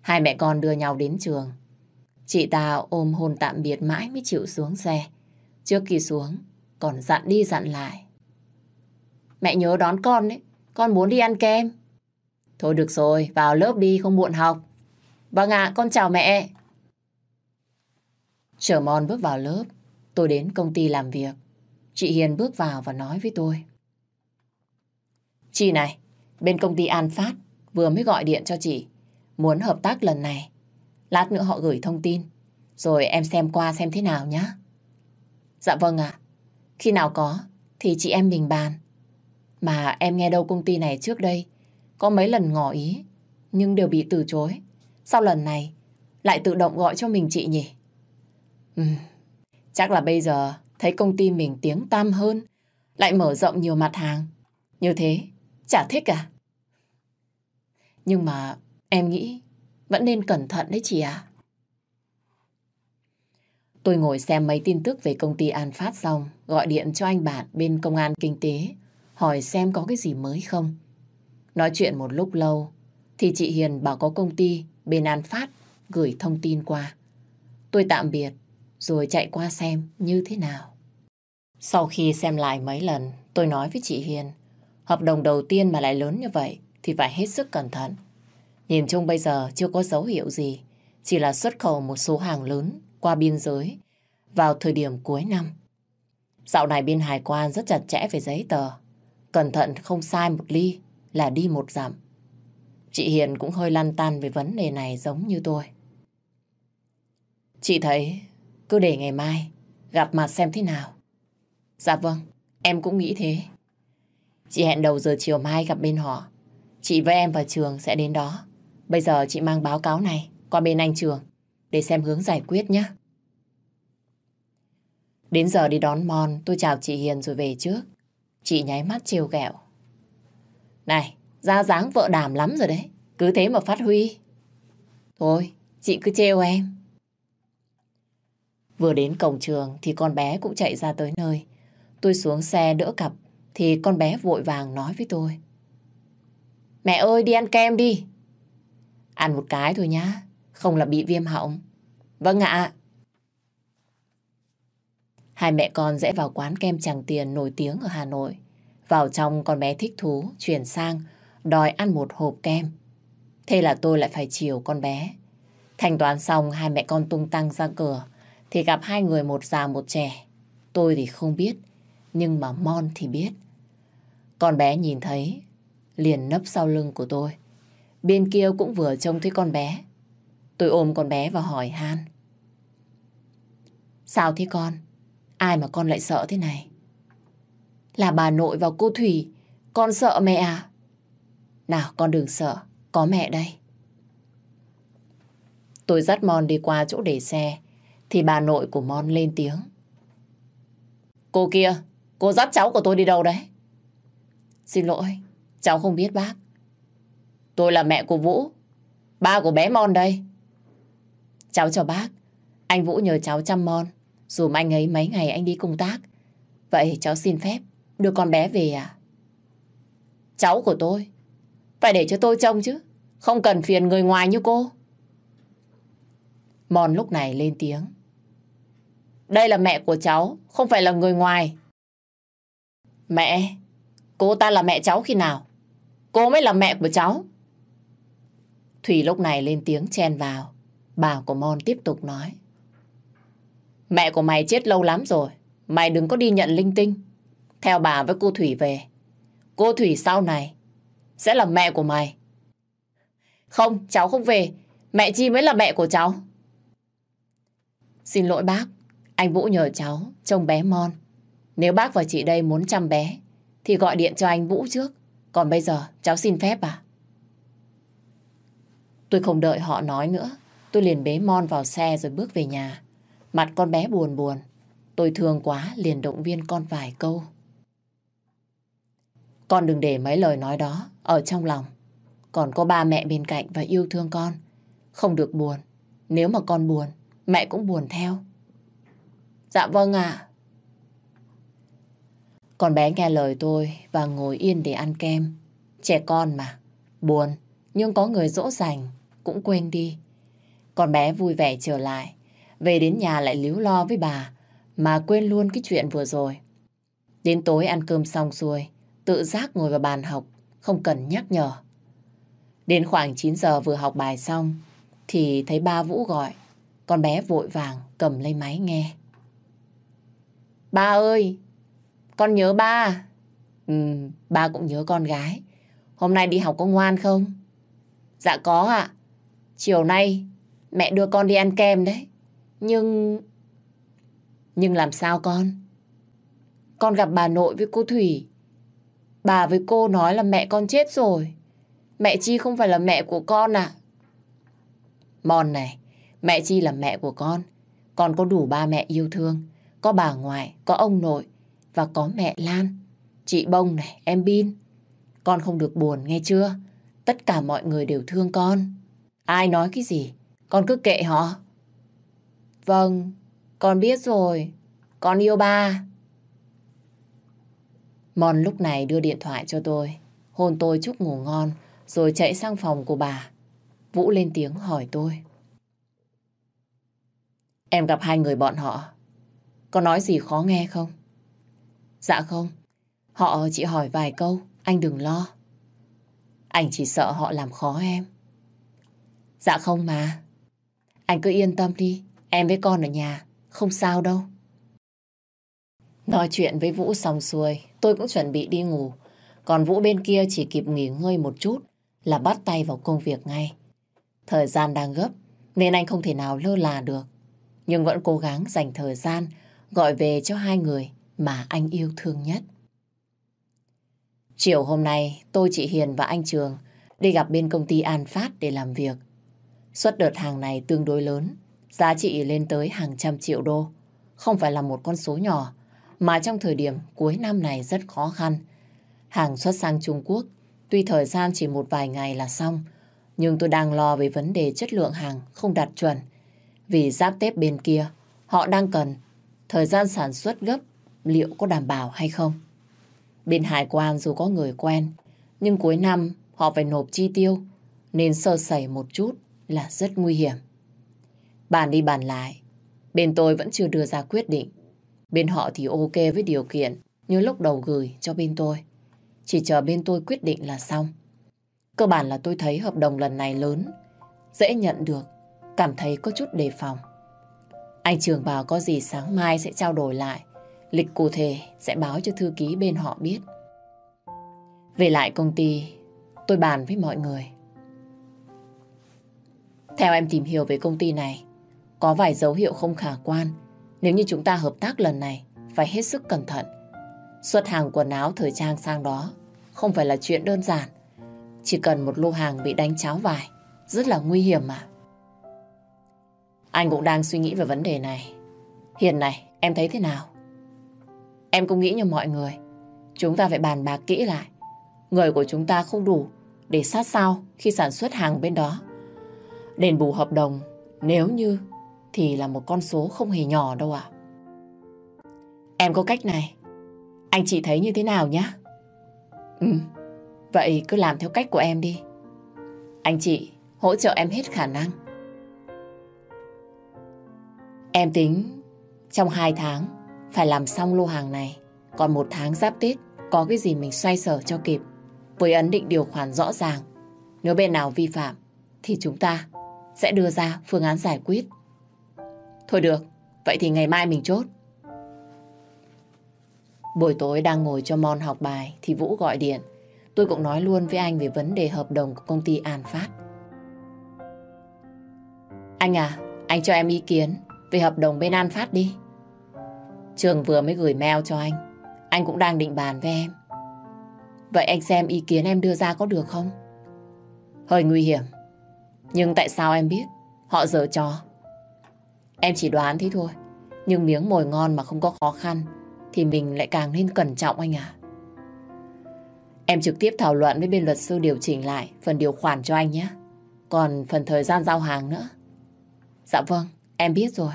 Hai mẹ con đưa nhau đến trường. Chị ta ôm hôn tạm biệt mãi mới chịu xuống xe. Trước khi xuống, còn dặn đi dặn lại. Mẹ nhớ đón con đấy, con muốn đi ăn kem. Thôi được rồi, vào lớp đi, không muộn học. Vâng ạ, con chào mẹ. Chở Mon bước vào lớp, tôi đến công ty làm việc. Chị Hiền bước vào và nói với tôi. Chị này, bên công ty An Phát vừa mới gọi điện cho chị. Muốn hợp tác lần này. Lát nữa họ gửi thông tin. Rồi em xem qua xem thế nào nhé. Dạ vâng ạ. Khi nào có thì chị em mình bàn. Mà em nghe đâu công ty này trước đây có mấy lần ngỏ ý nhưng đều bị từ chối. Sau lần này lại tự động gọi cho mình chị nhỉ? Ừ, chắc là bây giờ thấy công ty mình tiếng tam hơn, lại mở rộng nhiều mặt hàng. Như thế, chả thích à? Nhưng mà em nghĩ vẫn nên cẩn thận đấy chị à. Tôi ngồi xem mấy tin tức về công ty An Phát xong, gọi điện cho anh bạn bên công an kinh tế, hỏi xem có cái gì mới không. Nói chuyện một lúc lâu, thì chị Hiền bảo có công ty bên An Phát gửi thông tin qua. Tôi tạm biệt, rồi chạy qua xem như thế nào. Sau khi xem lại mấy lần, tôi nói với chị Hiền, hợp đồng đầu tiên mà lại lớn như vậy thì phải hết sức cẩn thận. Nhìn chung bây giờ chưa có dấu hiệu gì, chỉ là xuất khẩu một số hàng lớn qua biên giới vào thời điểm cuối năm. Dạo này bên hải quan rất chặt chẽ về giấy tờ. Cẩn thận không sai một ly là đi một dặm. Chị Hiền cũng hơi lăn tan về vấn đề này giống như tôi. Chị thấy cứ để ngày mai gặp mặt xem thế nào. Dạ vâng, em cũng nghĩ thế. Chị hẹn đầu giờ chiều mai gặp bên họ. Chị với em và Trường sẽ đến đó. Bây giờ chị mang báo cáo này qua bên anh Trường để xem hướng giải quyết nhé. Đến giờ đi đón Mon, tôi chào chị Hiền rồi về trước. Chị nháy mắt trêu ghẹo. Này, ra dáng vợ đàm lắm rồi đấy. Cứ thế mà phát huy. Thôi, chị cứ trêu em. Vừa đến cổng trường thì con bé cũng chạy ra tới nơi. Tôi xuống xe đỡ cặp thì con bé vội vàng nói với tôi. Mẹ ơi đi ăn kem đi. Ăn một cái thôi nhá. Không là bị viêm họng. Vâng ạ. Hai mẹ con rẽ vào quán kem Tràng Tiền nổi tiếng ở Hà Nội. Vào trong con bé thích thú, chuyển sang, đòi ăn một hộp kem. Thế là tôi lại phải chiều con bé. Thanh toán xong hai mẹ con tung tăng ra cửa thì gặp hai người một già một trẻ. Tôi thì không biết, nhưng mà Mon thì biết. Con bé nhìn thấy, liền nấp sau lưng của tôi. Bên kia cũng vừa trông thấy con bé. Tôi ôm con bé và hỏi Han. Sao thế con? Ai mà con lại sợ thế này? Là bà nội và cô Thủy. Con sợ mẹ à? Nào con đừng sợ. Có mẹ đây. Tôi dắt Mon đi qua chỗ để xe. Thì bà nội của Mon lên tiếng. Cô kia, cô dắt cháu của tôi đi đâu đấy? Xin lỗi, cháu không biết bác. Tôi là mẹ của Vũ, ba của bé Mon đây. Cháu chào bác, anh Vũ nhờ cháu chăm Mon, dùm anh ấy mấy ngày anh đi công tác. Vậy cháu xin phép đưa con bé về à? Cháu của tôi, phải để cho tôi trông chứ, không cần phiền người ngoài như cô. Mon lúc này lên tiếng. Đây là mẹ của cháu, không phải là người ngoài. Mẹ, cô ta là mẹ cháu khi nào? Cô mới là mẹ của cháu. Thủy lúc này lên tiếng chen vào. Bà của Mon tiếp tục nói. Mẹ của mày chết lâu lắm rồi. Mày đừng có đi nhận linh tinh. Theo bà với cô Thủy về. Cô Thủy sau này sẽ là mẹ của mày. Không, cháu không về. Mẹ Chi mới là mẹ của cháu. Xin lỗi bác. Anh Vũ nhờ cháu trông bé Mon. Nếu bác và chị đây muốn chăm bé thì gọi điện cho anh Vũ trước. Còn bây giờ cháu xin phép à? Tôi không đợi họ nói nữa. Tôi liền bế Mon vào xe rồi bước về nhà. Mặt con bé buồn buồn. Tôi thương quá liền động viên con vài câu. Con đừng để mấy lời nói đó ở trong lòng. Còn có ba mẹ bên cạnh và yêu thương con. Không được buồn. Nếu mà con buồn, mẹ cũng buồn theo. Dạ vâng ạ. Con bé nghe lời tôi và ngồi yên để ăn kem. Trẻ con mà, buồn, nhưng có người dỗ dành, cũng quên đi. Con bé vui vẻ trở lại, về đến nhà lại líu lo với bà, mà quên luôn cái chuyện vừa rồi. Đến tối ăn cơm xong xuôi, tự giác ngồi vào bàn học, không cần nhắc nhở. Đến khoảng 9 giờ vừa học bài xong, thì thấy ba Vũ gọi. Con bé vội vàng cầm lấy máy nghe. Ba ơi, con nhớ ba. Ừ, ba cũng nhớ con gái. Hôm nay đi học có ngoan không? Dạ có ạ. Chiều nay mẹ đưa con đi ăn kem đấy. Nhưng... Nhưng làm sao con? Con gặp bà nội với cô Thủy. Bà với cô nói là mẹ con chết rồi. Mẹ Chi không phải là mẹ của con à? Mòn này, mẹ Chi là mẹ của con. Con có đủ ba mẹ yêu thương. Có bà ngoại, có ông nội và có mẹ Lan. Chị Bông này, em Bin. Con không được buồn nghe chưa? Tất cả mọi người đều thương con. Ai nói cái gì? Con cứ kệ họ. Vâng, con biết rồi. Con yêu ba. Mon lúc này đưa điện thoại cho tôi. Hôn tôi chúc ngủ ngon, rồi chạy sang phòng của bà. Vũ lên tiếng hỏi tôi. Em gặp hai người bọn họ. Có nói gì khó nghe không? Dạ không. Họ chỉ hỏi vài câu, anh đừng lo. Anh chỉ sợ họ làm khó em. Dạ không mà. Anh cứ yên tâm đi, em với con ở nhà, không sao đâu. Nói chuyện với Vũ xong xuôi, tôi cũng chuẩn bị đi ngủ. Còn Vũ bên kia chỉ kịp nghỉ ngơi một chút là bắt tay vào công việc ngay. Thời gian đang gấp nên anh không thể nào lơ là được. Nhưng vẫn cố gắng dành thời gian gọi về cho hai người mà anh yêu thương nhất. Chiều hôm nay, tôi, chị Hiền và anh Trường đi gặp bên công ty An Phát để làm việc. Suất đợt hàng này tương đối lớn, giá trị lên tới hàng trăm triệu đô. Không phải là một con số nhỏ, mà trong thời điểm cuối năm này rất khó khăn. Hàng xuất sang Trung Quốc, tuy thời gian chỉ một vài ngày là xong, nhưng tôi đang lo về vấn đề chất lượng hàng không đạt chuẩn. Vì giáp tết bên kia, họ đang cần thời gian sản xuất gấp liệu có đảm bảo hay không. Bên hải quan dù có người quen, nhưng cuối năm họ phải nộp chi tiêu, nên sơ sẩy một chút là rất nguy hiểm. Bàn đi bàn lại, bên tôi vẫn chưa đưa ra quyết định. Bên họ thì ok với điều kiện như lúc đầu gửi cho bên tôi. Chỉ chờ bên tôi quyết định là xong. Cơ bản là tôi thấy hợp đồng lần này lớn, dễ nhận được, cảm thấy có chút đề phòng. Anh Trường bảo có gì sáng mai sẽ trao đổi lại, lịch cụ thể sẽ báo cho thư ký bên họ biết. Về lại công ty, tôi bàn với mọi người. Theo em tìm hiểu về công ty này, có vài dấu hiệu không khả quan. Nếu như chúng ta hợp tác lần này, phải hết sức cẩn thận. Xuất hàng quần áo thời trang sang đó không phải là chuyện đơn giản. Chỉ cần một lô hàng bị đánh cháo vải, rất là nguy hiểm mà. Anh cũng đang suy nghĩ về vấn đề này. Hiền này, em thấy thế nào? Em cũng nghĩ như mọi người. Chúng ta phải bàn bạc kỹ lại. Người của chúng ta không đủ để sát sao khi sản xuất hàng bên đó. Đền bù hợp đồng nếu như thì là một con số không hề nhỏ đâu ạ. Em có cách này. Anh chị thấy như thế nào nhá? Ừ, vậy cứ làm theo cách của em đi. Anh chị hỗ trợ em hết khả năng. Em tính trong hai tháng phải làm xong lô hàng này. Còn một tháng giáp Tết có cái gì mình xoay sở cho kịp. Với ấn định điều khoản rõ ràng. Nếu bên nào vi phạm thì chúng ta sẽ đưa ra phương án giải quyết. Thôi được, vậy thì ngày mai mình chốt. Buổi tối đang ngồi cho Mon học bài thì Vũ gọi điện. Tôi cũng nói luôn với anh về vấn đề hợp đồng của công ty An Phát. Anh à, anh cho em ý kiến về hợp đồng bên An Phát đi. Trường vừa mới gửi mail cho anh. Anh cũng đang định bàn với em. Vậy anh xem ý kiến em đưa ra có được không? Hơi nguy hiểm. Nhưng tại sao em biết? Họ dở trò. Em chỉ đoán thế thôi. Nhưng miếng mồi ngon mà không có khó khăn thì mình lại càng nên cẩn trọng anh à. Em trực tiếp thảo luận với bên luật sư điều chỉnh lại phần điều khoản cho anh nhé. Còn phần thời gian giao hàng nữa. Dạ vâng, em biết rồi.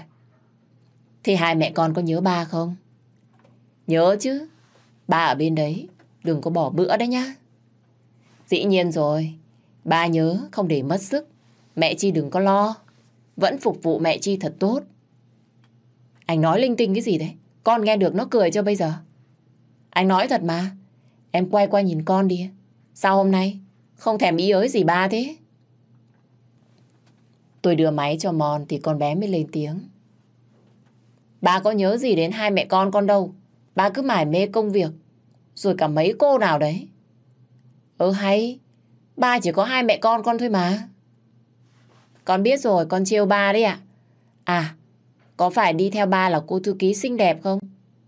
Thì hai mẹ con có nhớ ba không? Nhớ chứ. Ba ở bên đấy, đừng có bỏ bữa đấy nhá. Dĩ nhiên rồi, ba nhớ không để mất sức. Mẹ Chi đừng có lo. Vẫn phục vụ mẹ Chi thật tốt. Anh nói linh tinh cái gì đấy? Con nghe được nó cười cho bây giờ. Anh nói thật mà. Em quay qua nhìn con đi. Sao hôm nay không thèm ý ới gì ba thế? Tôi đưa máy cho Mon thì con bé mới lên tiếng. Ba có nhớ gì đến hai mẹ con con đâu. Ba cứ mải mê công việc. Rồi cả mấy cô nào đấy. Ừ hay. Ba chỉ có hai mẹ con con thôi mà. Con biết rồi, con trêu ba đấy ạ. À, có phải đi theo ba là cô thư ký xinh đẹp không?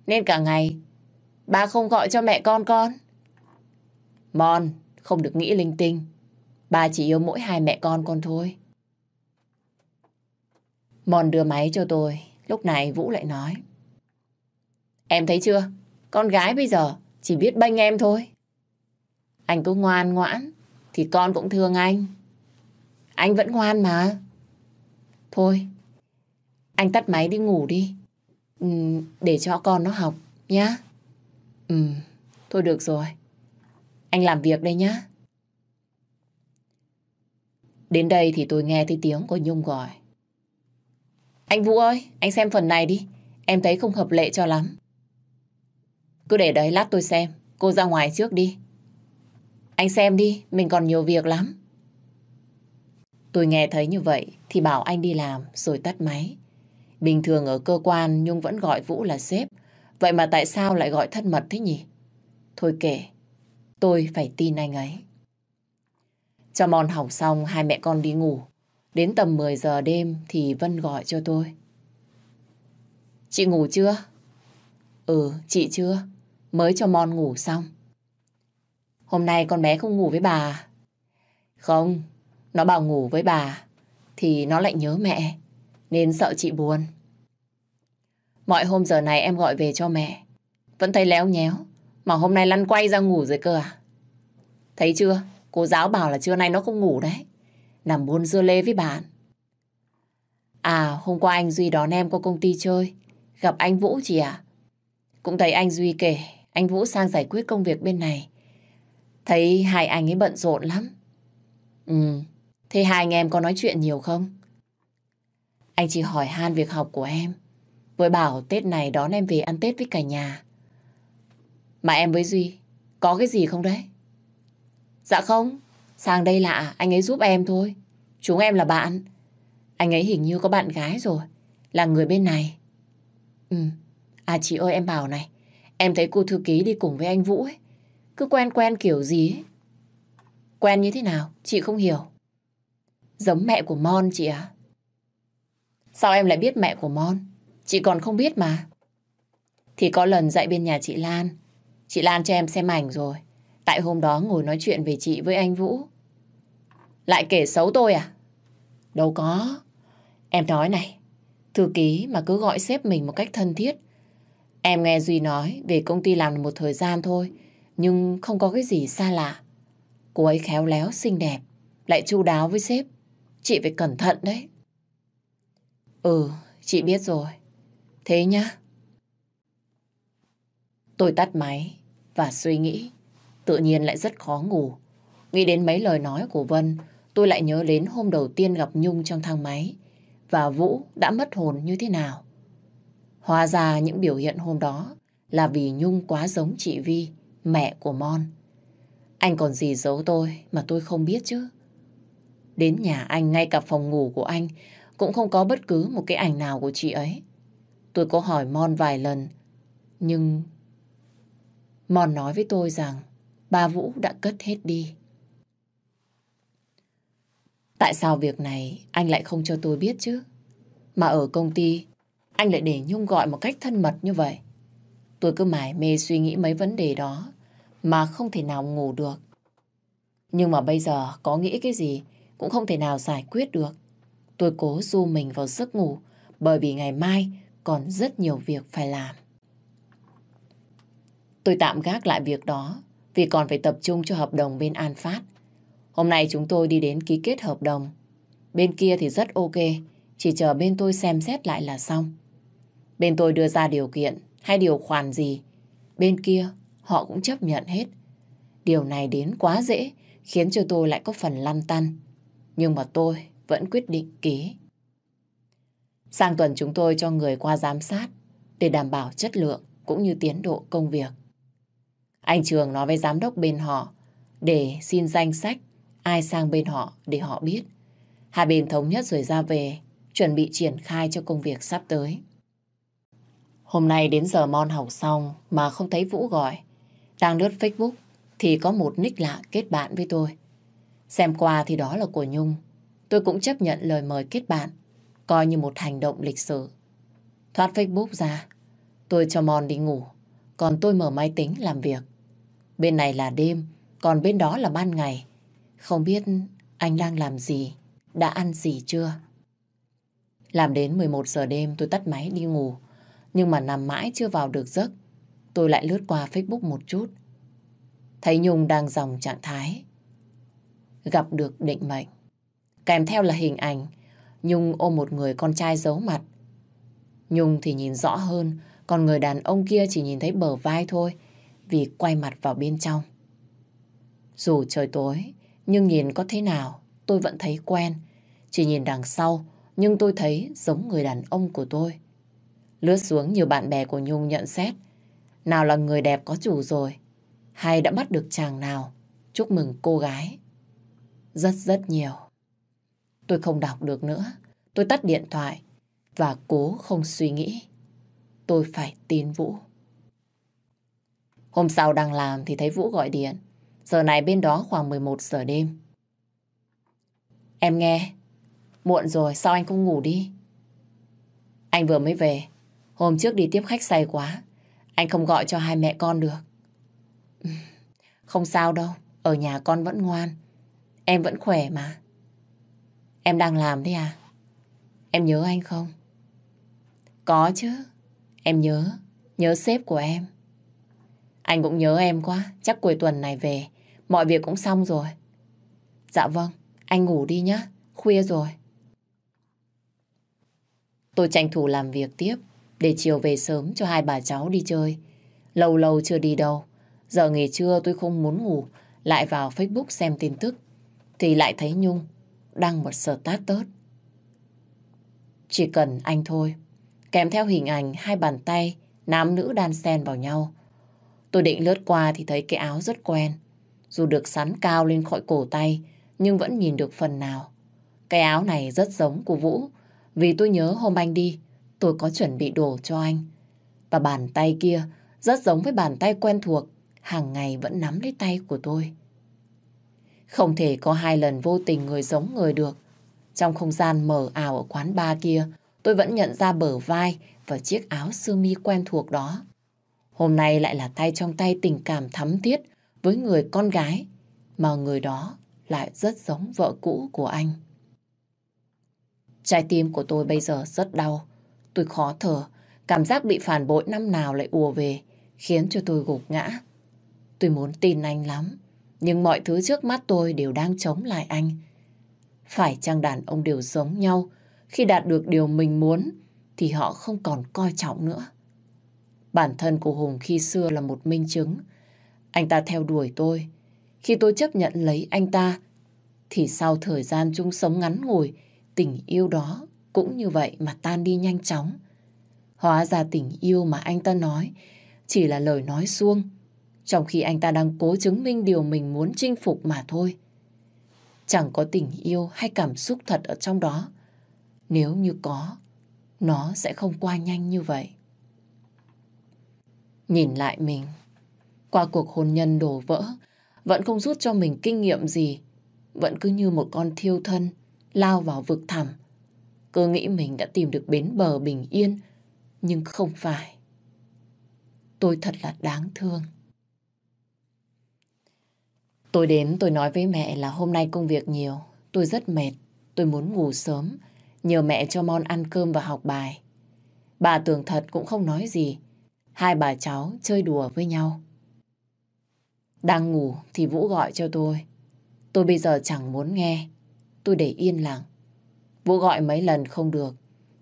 Nên cả ngày ba không gọi cho mẹ con con. Mon, không được nghĩ linh tinh. Ba chỉ yêu mỗi hai mẹ con con thôi. Mòn đưa máy cho tôi. Lúc này Vũ lại nói. Em thấy chưa? Con gái bây giờ chỉ biết bênh em thôi. Anh cứ ngoan ngoãn thì con cũng thương anh. Anh vẫn ngoan mà. Thôi, anh tắt máy đi ngủ đi. Ừ, để cho con nó học, nhá. Ừ, thôi được rồi. Anh làm việc đây nhá. Đến đây thì tôi nghe thấy tiếng của Nhung gọi. Anh Vũ ơi, anh xem phần này đi. Em thấy không hợp lệ cho lắm. Cứ để đấy lát tôi xem. Cô ra ngoài trước đi. Anh xem đi, mình còn nhiều việc lắm. Tôi nghe thấy như vậy thì bảo anh đi làm rồi tắt máy. Bình thường ở cơ quan Nhung vẫn gọi Vũ là sếp. Vậy mà tại sao lại gọi thân mật thế nhỉ? Thôi kể, tôi phải tin anh ấy. Cho mòn học xong hai mẹ con đi ngủ. Đến tầm 10 giờ đêm thì Vân gọi cho tôi. Chị ngủ chưa? Ừ, chị chưa. Mới cho Mon ngủ xong. Hôm nay con bé không ngủ với bà à? Không, nó bảo ngủ với bà thì nó lại nhớ mẹ nên sợ chị buồn. Mọi hôm giờ này em gọi về cho mẹ vẫn thấy léo nhéo mà hôm nay lăn quay ra ngủ rồi cơ à? Thấy chưa? Cô giáo bảo là trưa nay nó không ngủ đấy. Nằm buôn dưa lê với bạn. À, hôm qua anh Duy đón em qua công ty chơi. Gặp anh Vũ chị ạ. Cũng thấy anh Duy kể anh Vũ sang giải quyết công việc bên này. Thấy hai anh ấy bận rộn lắm. Ừ, Thế hai anh em có nói chuyện nhiều không? Anh chỉ hỏi han việc học của em. Với bảo Tết này đón em về ăn Tết với cả nhà. Mà em với Duy, có cái gì không đấy? Dạ không, sang đây lạ, anh ấy giúp em thôi. Chúng em là bạn. Anh ấy hình như có bạn gái rồi, là người bên này. Ừ, à chị ơi em bảo này, em thấy cô thư ký đi cùng với anh Vũ ấy. Cứ quen quen kiểu gì ấy. Quen như thế nào? Chị không hiểu. Giống mẹ của Mon chị à? Sao em lại biết mẹ của Mon? Chị còn không biết mà. Thì có lần dạy bên nhà chị Lan. Chị Lan cho em xem ảnh rồi. Tại hôm đó ngồi nói chuyện về chị với anh Vũ. Lại kể xấu tôi à? Đâu có. Em nói này, thư ký mà cứ gọi sếp mình một cách thân thiết. Em nghe Duy nói về công ty làm một thời gian thôi, nhưng không có cái gì xa lạ. Cô ấy khéo léo, xinh đẹp, lại chu đáo với sếp. Chị phải cẩn thận đấy. Ừ, chị biết rồi. Thế nhá. Tôi tắt máy và suy nghĩ. Tự nhiên lại rất khó ngủ. Nghĩ đến mấy lời nói của Vân, tôi lại nhớ đến hôm đầu tiên gặp Nhung trong thang máy và Vũ đã mất hồn như thế nào. Hóa ra những biểu hiện hôm đó là vì Nhung quá giống chị Vi, mẹ của Mon. Anh còn gì giấu tôi mà tôi không biết chứ. Đến nhà anh, ngay cả phòng ngủ của anh cũng không có bất cứ một cái ảnh nào của chị ấy. Tôi có hỏi Mon vài lần, nhưng Mon nói với tôi rằng ba Vũ đã cất hết đi. Tại sao việc này anh lại không cho tôi biết chứ? Mà ở công ty, anh lại để Nhung gọi một cách thân mật như vậy. Tôi cứ mải mê suy nghĩ mấy vấn đề đó mà không thể nào ngủ được. Nhưng mà bây giờ có nghĩ cái gì cũng không thể nào giải quyết được. Tôi cố du mình vào giấc ngủ bởi vì ngày mai còn rất nhiều việc phải làm. Tôi tạm gác lại việc đó vì còn phải tập trung cho hợp đồng bên An Phát. Hôm nay chúng tôi đi đến ký kết hợp đồng. Bên kia thì rất ok, chỉ chờ bên tôi xem xét lại là xong. Bên tôi đưa ra điều kiện hay điều khoản gì, bên kia họ cũng chấp nhận hết. Điều này đến quá dễ, khiến cho tôi lại có phần lăn tăn. Nhưng mà tôi vẫn quyết định ký. Sang tuần chúng tôi cho người qua giám sát để đảm bảo chất lượng cũng như tiến độ công việc. Anh Trường nói với giám đốc bên họ để xin danh sách ai sang bên họ để họ biết. Hai bên thống nhất rồi ra về, chuẩn bị triển khai cho công việc sắp tới. Hôm nay đến giờ Mon học xong mà không thấy Vũ gọi. Đang lướt Facebook thì có một nick lạ kết bạn với tôi. Xem qua thì đó là của Nhung. Tôi cũng chấp nhận lời mời kết bạn, coi như một hành động lịch sử. Thoát Facebook ra, tôi cho Mon đi ngủ, còn tôi mở máy tính làm việc. Bên này là đêm, còn bên đó là ban ngày. Không biết anh đang làm gì, đã ăn gì chưa? Làm đến 11 giờ đêm tôi tắt máy đi ngủ, nhưng mà nằm mãi chưa vào được giấc. Tôi lại lướt qua Facebook một chút. Thấy Nhung đang dòng trạng thái. Gặp được định mệnh. Kèm theo là hình ảnh Nhung ôm một người con trai giấu mặt. Nhung thì nhìn rõ hơn, còn người đàn ông kia chỉ nhìn thấy bờ vai thôi, vì quay mặt vào bên trong. Dù trời tối, nhưng nhìn có thế nào, tôi vẫn thấy quen. Chỉ nhìn đằng sau, nhưng tôi thấy giống người đàn ông của tôi. Lướt xuống nhiều bạn bè của Nhung nhận xét. Nào là người đẹp có chủ rồi, hay đã bắt được chàng nào. Chúc mừng cô gái. Rất rất nhiều. Tôi không đọc được nữa. Tôi tắt điện thoại và cố không suy nghĩ. Tôi phải tin Vũ. Hôm sau đang làm thì thấy Vũ gọi điện. Giờ này bên đó khoảng 11 giờ đêm. Em nghe. Muộn rồi, sao anh không ngủ đi? Anh vừa mới về. Hôm trước đi tiếp khách say quá. Anh không gọi cho hai mẹ con được. *laughs* Không sao đâu. Ở nhà con vẫn ngoan. Em vẫn khỏe mà. Em đang làm đấy à? Em nhớ anh không? Có chứ. Em nhớ. Nhớ sếp của em. Anh cũng nhớ em quá. Chắc cuối tuần này về. Mọi việc cũng xong rồi. Dạ vâng. Anh ngủ đi nhá. Khuya rồi. Tôi tranh thủ làm việc tiếp để chiều về sớm cho hai bà cháu đi chơi. Lâu lâu chưa đi đâu. Giờ nghỉ trưa tôi không muốn ngủ lại vào Facebook xem tin tức thì lại thấy Nhung đăng một status. Chỉ cần anh thôi, kèm theo hình ảnh hai bàn tay nam nữ đan xen vào nhau. Tôi định lướt qua thì thấy cái áo rất quen. Dù được sắn cao lên khỏi cổ tay, nhưng vẫn nhìn được phần nào. Cái áo này rất giống của Vũ, vì tôi nhớ hôm anh đi, tôi có chuẩn bị đồ cho anh. Và bàn tay kia rất giống với bàn tay quen thuộc, hàng ngày vẫn nắm lấy tay của tôi. Không thể có hai lần vô tình người giống người được. Trong không gian mờ ảo ở quán bar kia, tôi vẫn nhận ra bờ vai và chiếc áo sơ mi quen thuộc đó. Hôm nay lại là tay trong tay tình cảm thắm thiết với người con gái, mà người đó lại rất giống vợ cũ của anh. Trái tim của tôi bây giờ rất đau. Tôi khó thở, cảm giác bị phản bội năm nào lại ùa về, khiến cho tôi gục ngã. Tôi muốn tin anh lắm, nhưng mọi thứ trước mắt tôi đều đang chống lại anh. Phải chăng đàn ông đều giống nhau, khi đạt được điều mình muốn thì họ không còn coi trọng nữa. Bản thân của Hùng khi xưa là một minh chứng. Anh ta theo đuổi tôi. Khi tôi chấp nhận lấy anh ta, thì sau thời gian chung sống ngắn ngủi, tình yêu đó cũng như vậy mà tan đi nhanh chóng. Hóa ra tình yêu mà anh ta nói chỉ là lời nói suông, trong khi anh ta đang cố chứng minh điều mình muốn chinh phục mà thôi. Chẳng có tình yêu hay cảm xúc thật ở trong đó. Nếu như có, nó sẽ không qua nhanh như vậy. Nhìn lại mình, qua cuộc hôn nhân đổ vỡ, vẫn không rút cho mình kinh nghiệm gì. Vẫn cứ như một con thiêu thân, lao vào vực thẳm. Cứ nghĩ mình đã tìm được bến bờ bình yên, nhưng không phải. Tôi thật là đáng thương. Tôi đến tôi nói với mẹ là hôm nay công việc nhiều, tôi rất mệt, tôi muốn ngủ sớm, nhờ mẹ cho Mon ăn cơm và học bài. Bà tưởng thật cũng không nói gì, hai bà cháu chơi đùa với nhau. Đang ngủ thì Vũ gọi cho tôi. Tôi bây giờ chẳng muốn nghe, tôi để yên lặng. Vũ gọi mấy lần không được,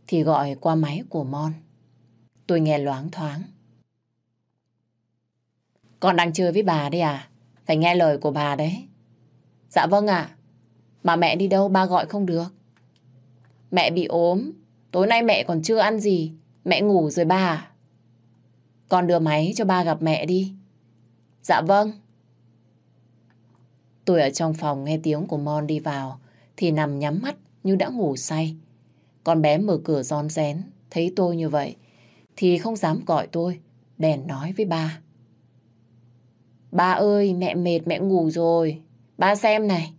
thì gọi qua máy của Mon. Tôi nghe loáng thoáng. Con đang chơi với bà đấy à? Phải nghe lời của bà đấy. Dạ vâng ạ. Mà mẹ đi đâu ba gọi không được. Mẹ bị ốm. Tối nay mẹ còn chưa ăn gì. Mẹ ngủ rồi ba à? Con đưa máy cho ba gặp mẹ đi. Dạ vâng. Tôi ở trong phòng nghe tiếng của Mon đi vào thì nằm nhắm mắt như đã ngủ say. Con bé mở cửa giòn rén thấy tôi như vậy thì không dám gọi tôi đèn nói với ba. Ba ơi, mẹ mệt, mẹ ngủ rồi. Ba xem này.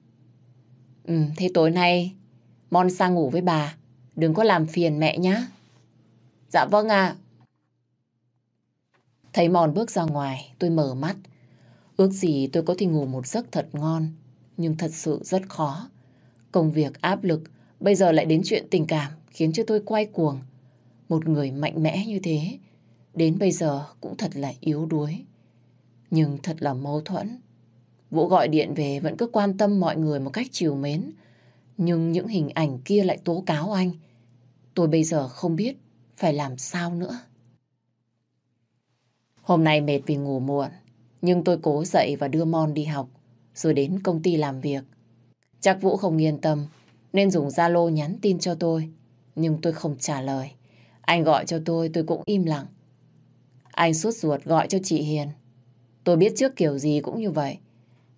Ừ, thế tối nay Mon sang ngủ với bà. Đừng có làm phiền mẹ nhá. Dạ vâng ạ. Thấy Mòn bước ra ngoài, tôi mở mắt. Ước gì tôi có thể ngủ một giấc thật ngon, nhưng thật sự rất khó. Công việc áp lực, bây giờ lại đến chuyện tình cảm, khiến cho tôi quay cuồng. Một người mạnh mẽ như thế, đến bây giờ cũng thật là yếu đuối. Nhưng thật là mâu thuẫn. Vũ gọi điện về vẫn cứ quan tâm mọi người một cách chiều mến. Nhưng những hình ảnh kia lại tố cáo anh. Tôi bây giờ không biết phải làm sao nữa. Hôm nay mệt vì ngủ muộn, nhưng tôi cố dậy và đưa Mon đi học, rồi đến công ty làm việc. Chắc Vũ không yên tâm, nên dùng Zalo nhắn tin cho tôi, nhưng tôi không trả lời. Anh gọi cho tôi, tôi cũng im lặng. Anh suốt ruột gọi cho chị Hiền. Tôi biết trước kiểu gì cũng như vậy,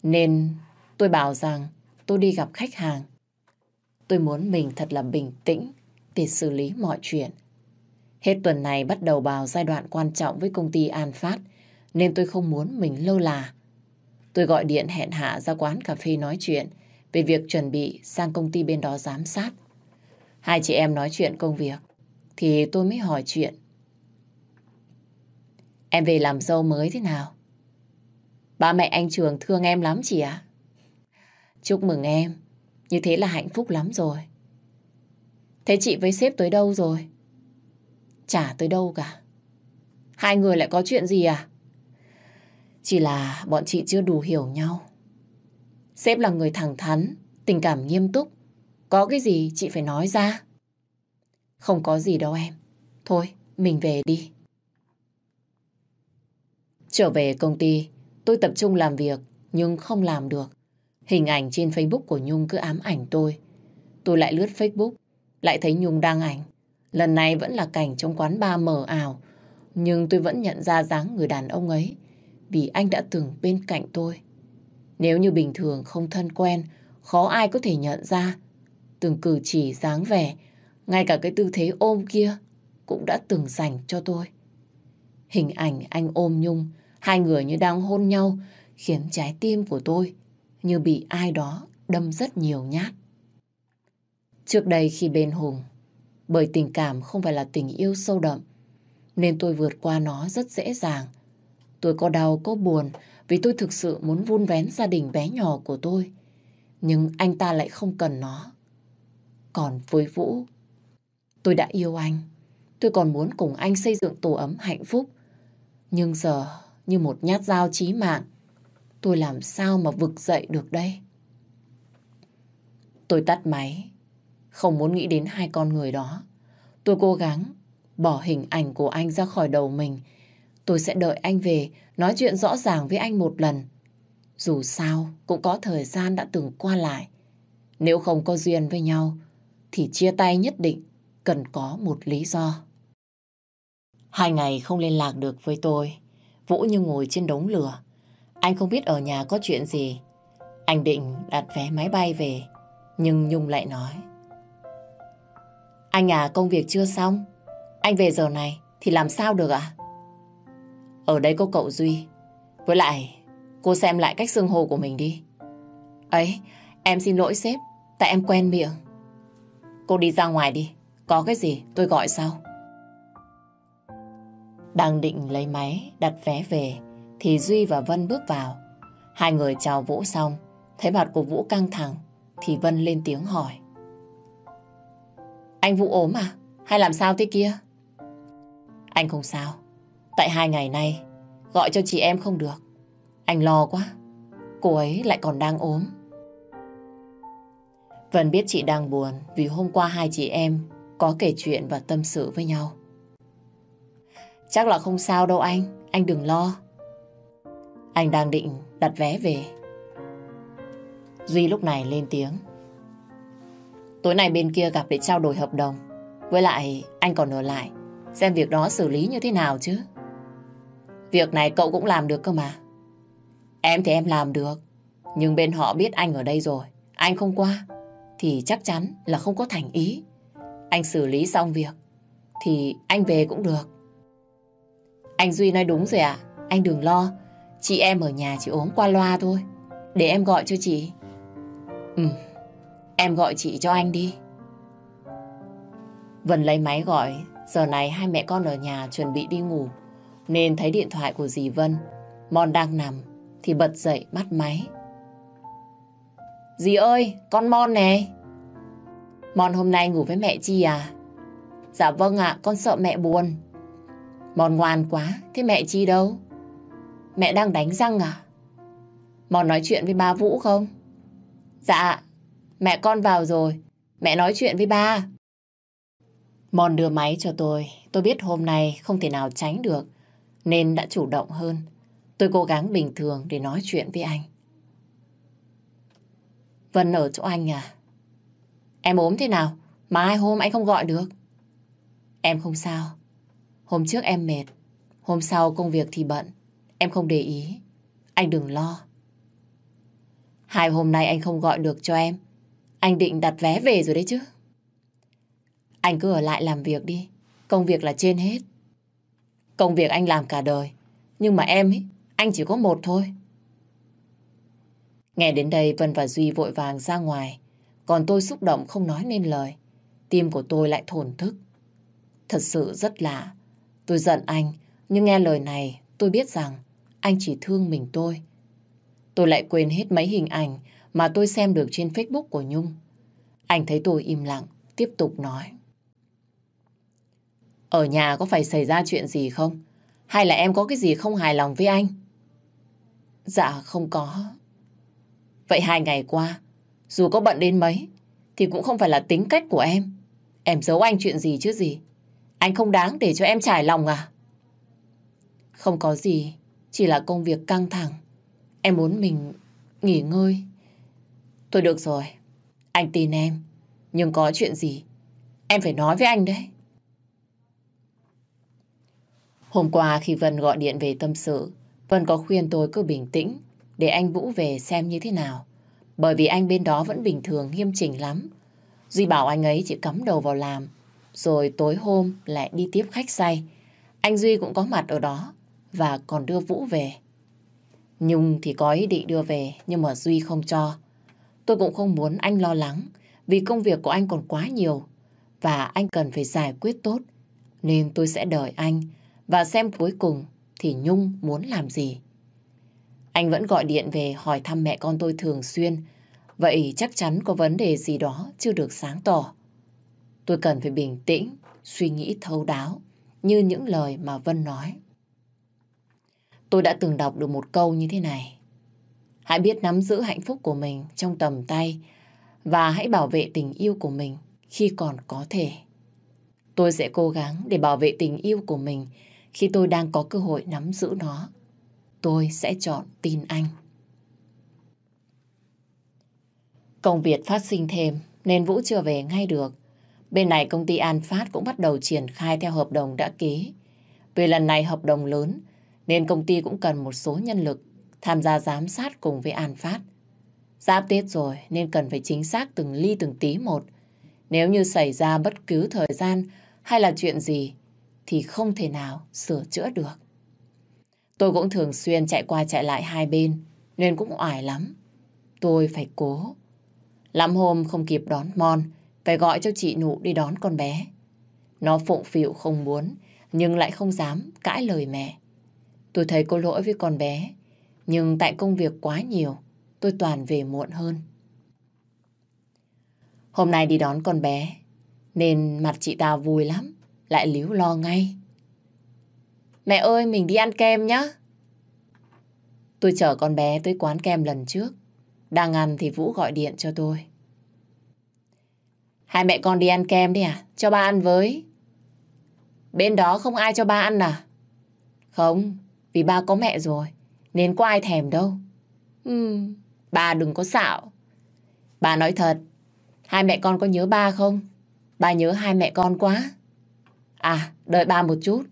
nên tôi bảo rằng tôi đi gặp khách hàng. Tôi muốn mình thật là bình tĩnh để xử lý mọi chuyện. Hết tuần này bắt đầu vào giai đoạn quan trọng với công ty An Phát, nên tôi không muốn mình lơ là. Tôi gọi điện hẹn Hạ ra quán cà phê nói chuyện về việc chuẩn bị sang công ty bên đó giám sát. Hai chị em nói chuyện công việc, thì tôi mới hỏi chuyện. Em về làm dâu mới thế nào? Ba mẹ anh Trường thương em lắm chị ạ. Chúc mừng em, như thế là hạnh phúc lắm rồi. Thế chị với sếp tới đâu rồi? Chả tới đâu cả. Hai người lại có chuyện gì à? Chỉ là bọn chị chưa đủ hiểu nhau. Sếp là người thẳng thắn, tình cảm nghiêm túc. Có cái gì chị phải nói ra. Không có gì đâu em. Thôi, mình về đi. Trở về công ty, tôi tập trung làm việc nhưng không làm được. Hình ảnh trên Facebook của Nhung cứ ám ảnh tôi. tôi lại lướt Facebook, lại thấy Nhung đăng ảnh. Lần này vẫn là cảnh trong quán bar mờ ảo, nhưng tôi vẫn nhận ra dáng người đàn ông ấy vì anh đã từng bên cạnh tôi. Nếu như bình thường không thân quen, khó ai có thể nhận ra. Từng cử chỉ dáng vẻ, ngay cả cái tư thế ôm kia cũng đã từng dành cho tôi. Hình ảnh anh ôm Nhung, hai người như đang hôn nhau, khiến trái tim của tôi như bị ai đó đâm rất nhiều nhát. Trước đây khi bên Hùng, bởi tình cảm không phải là tình yêu sâu đậm, nên tôi vượt qua nó rất dễ dàng. Tôi có đau, có buồn vì tôi thực sự muốn vun vén gia đình bé nhỏ của tôi. Nhưng anh ta lại không cần nó. Còn với Vũ, tôi đã yêu anh. Tôi còn muốn cùng anh xây dựng tổ ấm hạnh phúc. Nhưng giờ, như một nhát dao chí mạng, tôi làm sao mà vực dậy được đây? Tôi tắt máy, không muốn nghĩ đến hai con người đó. Tôi cố gắng bỏ hình ảnh của anh ra khỏi đầu mình. Tôi sẽ đợi anh về, nói chuyện rõ ràng với anh một lần. Dù sao, cũng có thời gian đã từng qua lại. Nếu không có duyên với nhau, thì chia tay nhất định cần có một lý do. Hai ngày không liên lạc được với tôi. Vũ như ngồi trên đống lửa. Anh không biết ở nhà có chuyện gì. Anh định đặt vé máy bay về. Nhưng Nhung lại nói. Anh à, công việc chưa xong. Anh về giờ này thì làm sao được ạ? Ở đây có cậu Duy. Với lại, cô xem lại cách xưng hô của mình đi. Ấy, em xin lỗi sếp, tại em quen miệng. Cô đi ra ngoài đi, có cái gì tôi gọi sau. Đang định lấy máy đặt vé về thì Duy và Vân bước vào. Hai người chào Vũ xong, thấy mặt của Vũ căng thẳng thì Vân lên tiếng hỏi. Anh Vũ ốm à? Hay làm sao thế kia? Anh không sao. Tại hai ngày nay gọi cho chị em không được. Anh lo quá. Cô ấy lại còn đang ốm. Vân biết chị đang buồn vì hôm qua hai chị em có kể chuyện và tâm sự với nhau. Chắc là không sao đâu anh, anh đừng lo. Anh đang định đặt vé về. Duy lúc này lên tiếng. Tối nay bên kia gặp để trao đổi hợp đồng. Với lại anh còn ở lại, xem việc đó xử lý như thế nào chứ. Việc này cậu cũng làm được cơ mà. Em thì em làm được, nhưng bên họ biết anh ở đây rồi, anh không qua, thì chắc chắn là không có thành ý. Anh xử lý xong việc, thì anh về cũng được. Anh Duy nói đúng rồi ạ, anh đừng lo. Chị em ở nhà chỉ ốm qua loa thôi. Để em gọi cho chị. Ừ, em gọi chị cho anh đi. Vân lấy máy gọi, giờ này hai mẹ con ở nhà chuẩn bị đi ngủ. Nên thấy điện thoại của dì Vân. Mon đang nằm, thì bật dậy bắt máy. Dì ơi, con Mon nè. Mon hôm nay ngủ với mẹ Chi à? Dạ vâng ạ, con sợ mẹ buồn. Mon ngoan quá, thế mẹ Chi đâu? Mẹ đang đánh răng à? Mon nói chuyện với ba Vũ không? Dạ, mẹ con vào rồi. Mẹ nói chuyện với ba. Mòn đưa máy cho tôi. Tôi biết hôm nay không thể nào tránh được. Nên đã chủ động hơn. Tôi cố gắng bình thường để nói chuyện với anh. Vân ở chỗ anh à? Em ốm thế nào? Mà hai hôm anh không gọi được. Em không sao. Hôm trước em mệt, hôm sau công việc thì bận. Em không để ý. Anh đừng lo. Hai hôm nay anh không gọi được cho em. Anh định đặt vé về rồi đấy chứ. Anh cứ ở lại làm việc đi. Công việc là trên hết. Công việc anh làm cả đời. Nhưng mà em ấy, anh chỉ có một thôi. Nghe đến đây Vân và Duy vội vàng ra ngoài. Còn tôi xúc động không nói nên lời. Tim của tôi lại thổn thức. Thật sự rất lạ. Tôi giận anh, nhưng nghe lời này tôi biết rằng anh chỉ thương mình tôi. Tôi lại quên hết mấy hình ảnh mà tôi xem được trên Facebook của Nhung. Anh thấy tôi im lặng, tiếp tục nói. Ở nhà có phải xảy ra chuyện gì không? Hay là em có cái gì không hài lòng với anh? Dạ không có. Vậy hai ngày qua, dù có bận đến mấy, thì cũng không phải là tính cách của em. Em giấu anh chuyện gì chứ gì? Anh không đáng để cho em trải lòng à? Không có gì, chỉ là công việc căng thẳng. Em muốn mình nghỉ ngơi. Thôi được rồi, anh tin em. Nhưng có chuyện gì, em phải nói với anh đấy. Hôm qua khi Vân gọi điện về tâm sự, Vân có khuyên tôi cứ bình tĩnh để anh Vũ về xem như thế nào. Bởi vì anh bên đó vẫn bình thường nghiêm chỉnh lắm. Duy bảo anh ấy chỉ cắm đầu vào làm, rồi tối hôm lại đi tiếp khách say. Anh Duy cũng có mặt ở đó và còn đưa Vũ về. Nhung thì có ý định đưa về nhưng mà Duy không cho. Tôi cũng không muốn anh lo lắng vì công việc của anh còn quá nhiều và anh cần phải giải quyết tốt. Nên tôi sẽ đợi anh và xem cuối cùng thì Nhung muốn làm gì. Anh vẫn gọi điện về hỏi thăm mẹ con tôi thường xuyên. Vậy chắc chắn có vấn đề gì đó chưa được sáng tỏ. Tôi cần phải bình tĩnh, suy nghĩ thấu đáo như những lời mà Vân nói. Tôi đã từng đọc được một câu như thế này. Hãy biết nắm giữ hạnh phúc của mình trong tầm tay và hãy bảo vệ tình yêu của mình khi còn có thể. Tôi sẽ cố gắng để bảo vệ tình yêu của mình khi tôi đang có cơ hội nắm giữ nó. Tôi sẽ chọn tin anh. Công việc phát sinh thêm, nên Vũ chưa về ngay được. Bên này công ty An Phát cũng bắt đầu triển khai theo hợp đồng đã ký. Vì lần này hợp đồng lớn, nên công ty cũng cần một số nhân lực tham gia giám sát cùng với An Phát. Giáp Tết rồi nên cần phải chính xác từng ly từng tí một. Nếu như xảy ra bất cứ thời gian hay là chuyện gì thì không thể nào sửa chữa được. Tôi cũng thường xuyên chạy qua chạy lại hai bên nên cũng oải lắm. Tôi phải cố. Lắm hôm không kịp đón Mon phải gọi cho chị Nụ đi đón con bé. Nó phụng phịu không muốn nhưng lại không dám cãi lời mẹ. Tôi thấy có lỗi với con bé, nhưng tại công việc quá nhiều, tôi toàn về muộn hơn. Hôm nay đi đón con bé, nên mặt chị ta vui lắm, lại líu lo ngay. Mẹ ơi, mình đi ăn kem nhá. Tôi chở con bé tới quán kem lần trước. Đang ăn thì Vũ gọi điện cho tôi. Hai mẹ con đi ăn kem đi à? Cho ba ăn với. Bên đó không ai cho ba ăn à? Không, vì ba có mẹ rồi, nên có ai thèm đâu. Ừ, ba đừng có xạo. Bà nói thật, hai mẹ con có nhớ ba không? Ba nhớ hai mẹ con quá. À, đợi ba một chút.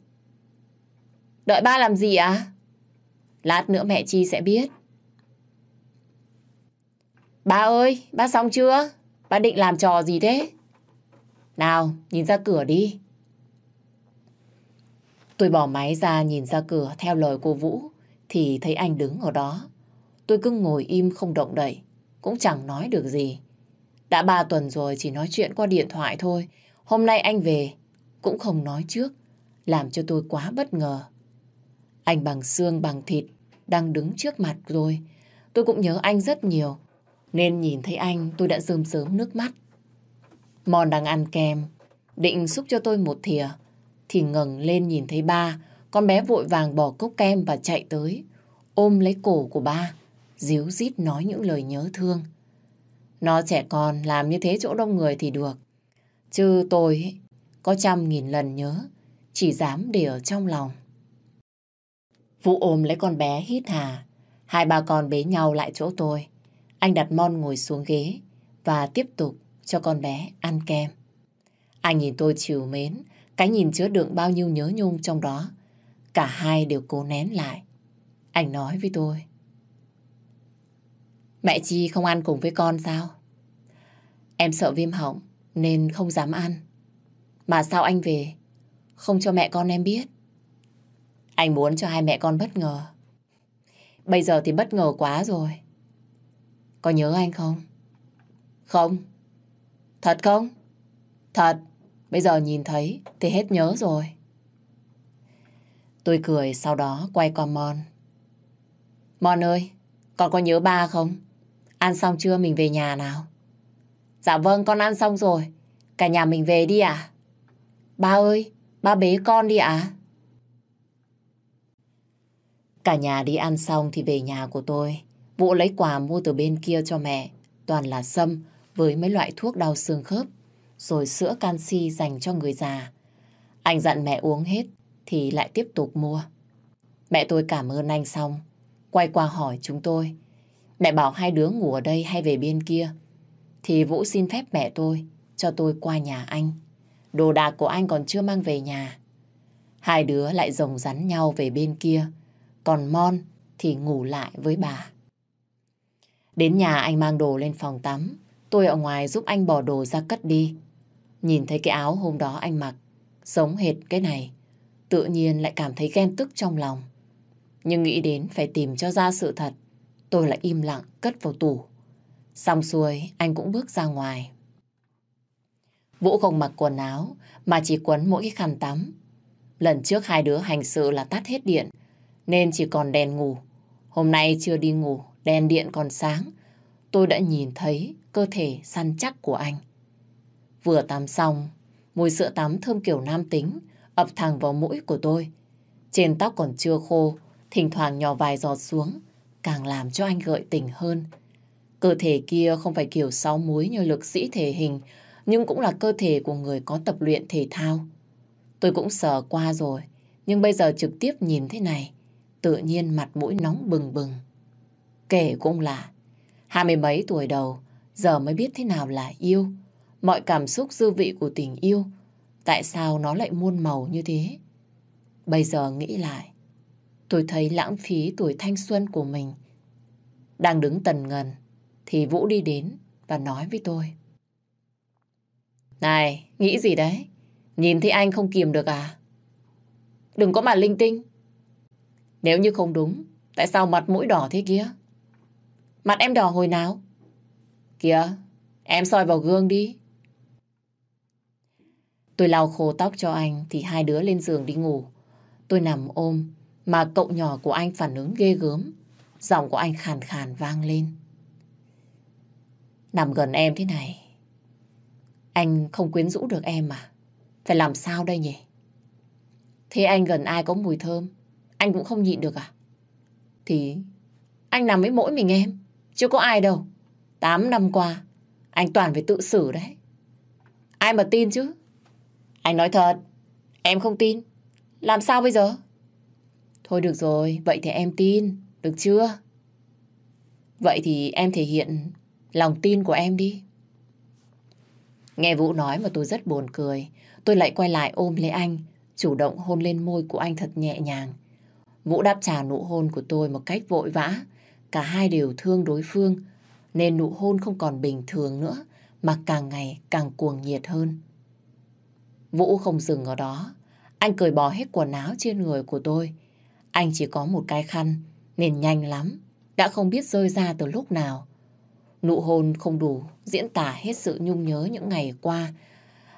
Đợi ba làm gì ạ? À? Lát nữa mẹ Chi sẽ biết. Ba ơi, ba xong chưa? Ba định làm trò gì thế? Nào, nhìn ra cửa đi. Tôi bỏ máy ra nhìn ra cửa theo lời cô Vũ thì thấy anh đứng ở đó. Tôi cứ ngồi im không động đậy, cũng chẳng nói được gì. Đã ba tuần rồi chỉ nói chuyện qua điện thoại thôi. Hôm nay anh về cũng không nói trước, làm cho tôi quá bất ngờ. Anh bằng xương bằng thịt đang đứng trước mặt tôi. Tôi cũng nhớ anh rất nhiều, nên nhìn thấy anh tôi đã rơm sớm nước mắt. Mòn đang ăn kem, định xúc cho tôi một thìa thì ngẩng lên nhìn thấy ba, con bé vội vàng bỏ cốc kem và chạy tới, ôm lấy cổ của ba, díu dít nói những lời nhớ thương. Nó trẻ con, làm như thế chỗ đông người thì được. Chứ tôi có trăm nghìn lần nhớ, chỉ dám để ở trong lòng. Vũ ôm lấy con bé hít hà, hai bà con bế nhau lại chỗ tôi. Anh đặt Mon ngồi xuống ghế và tiếp tục cho con bé ăn kem. Anh nhìn tôi chiều mến, cái nhìn chứa đựng bao nhiêu nhớ nhung trong đó. Cả hai đều cố nén lại. Anh nói với tôi. Mẹ Chi không ăn cùng với con sao? Em sợ viêm họng nên không dám ăn. Mà sao anh về? Không cho mẹ con em biết. Anh muốn cho hai mẹ con bất ngờ. Bây giờ thì bất ngờ quá rồi. Có nhớ anh không? Không. Thật không? Thật. Bây giờ nhìn thấy thì hết nhớ rồi. Tôi cười sau đó quay qua Mon. Mon ơi, con có nhớ ba không? Ăn xong chưa mình về nhà nào? Dạ vâng, con ăn xong rồi. Cả nhà mình về đi à? Ba ơi, ba bế con đi à? Cả nhà đi ăn xong thì về nhà của tôi. Vũ lấy quà mua từ bên kia cho mẹ. Toàn là sâm với mấy loại thuốc đau xương khớp rồi sữa canxi dành cho người già. Anh dặn mẹ uống hết thì lại tiếp tục mua. Mẹ tôi cảm ơn anh xong, quay qua hỏi chúng tôi. Mẹ bảo hai đứa ngủ ở đây hay về bên kia. Thì Vũ xin phép mẹ tôi cho tôi qua nhà anh. Đồ đạc của anh còn chưa mang về nhà. Hai đứa lại rồng rắn nhau về bên kia. Còn Mon thì ngủ lại với bà. Đến nhà anh mang đồ lên phòng tắm. Tôi ở ngoài giúp anh bỏ đồ ra cất đi. Nhìn thấy cái áo hôm đó anh mặc, giống hệt cái này. Tự nhiên lại cảm thấy ghen tức trong lòng. Nhưng nghĩ đến phải tìm cho ra sự thật. Tôi lại im lặng cất vào tủ. Xong xuôi, anh cũng bước ra ngoài. Vũ không mặc quần áo, mà chỉ quấn mỗi cái khăn tắm. Lần trước hai đứa hành sự là tắt hết điện, nên chỉ còn đèn ngủ. Hôm nay chưa đi ngủ, đèn điện còn sáng. Tôi đã nhìn thấy cơ thể săn chắc của anh. Vừa tắm xong, mùi sữa tắm thơm kiểu nam tính ập thẳng vào mũi của tôi. Trên tóc còn chưa khô, thỉnh thoảng nhỏ vài giọt xuống, càng làm cho anh gợi tình hơn. Cơ thể kia không phải kiểu sáu múi như lực sĩ thể hình, nhưng cũng là cơ thể của người có tập luyện thể thao. Tôi cũng sờ qua rồi, nhưng bây giờ trực tiếp nhìn thế này, tự nhiên mặt mũi nóng bừng bừng. Kể cũng là, hai mươi mấy tuổi đầu, giờ mới biết thế nào là yêu. Mọi cảm xúc dư vị của tình yêu, tại sao nó lại muôn màu như thế? Bây giờ nghĩ lại, tôi thấy lãng phí tuổi thanh xuân của mình. Đang đứng tần ngần, thì Vũ đi đến và nói với tôi. Này, nghĩ gì đấy? Nhìn thấy anh không kiềm được à? Đừng có mà linh tinh. Nếu như không đúng, tại sao mặt mũi đỏ thế kia? Mặt em đỏ hồi nào? Kìa, em soi vào gương đi. Tôi lau khô tóc cho anh thì hai đứa lên giường đi ngủ. Tôi nằm ôm mà cậu nhỏ của anh phản ứng ghê gớm. Giọng của anh khàn khàn vang lên. Nằm gần em thế này, anh không quyến rũ được em mà. Phải làm sao đây nhỉ? Thế anh gần ai có mùi thơm, anh cũng không nhịn được à? Thì anh nằm với mỗi mình em, chưa có ai đâu. Tám năm qua, anh toàn phải tự xử đấy. Ai mà tin chứ? Anh nói thật, em không tin. Làm sao bây giờ? Thôi được rồi, vậy thì em tin, được chưa? Vậy thì em thể hiện lòng tin của em đi. Nghe Vũ nói mà tôi rất buồn cười. Tôi lại quay lại ôm lấy anh, chủ động hôn lên môi của anh thật nhẹ nhàng. Vũ đáp trả nụ hôn của tôi một cách vội vã. Cả hai đều thương đối phương, nên nụ hôn không còn bình thường nữa, mà càng ngày càng cuồng nhiệt hơn. Vũ không dừng ở đó. Anh cởi bỏ hết quần áo trên người của tôi. Anh chỉ có một cái khăn, nên nhanh lắm. Đã không biết rơi ra từ lúc nào. Nụ hôn không đủ diễn tả hết sự nhung nhớ những ngày qua.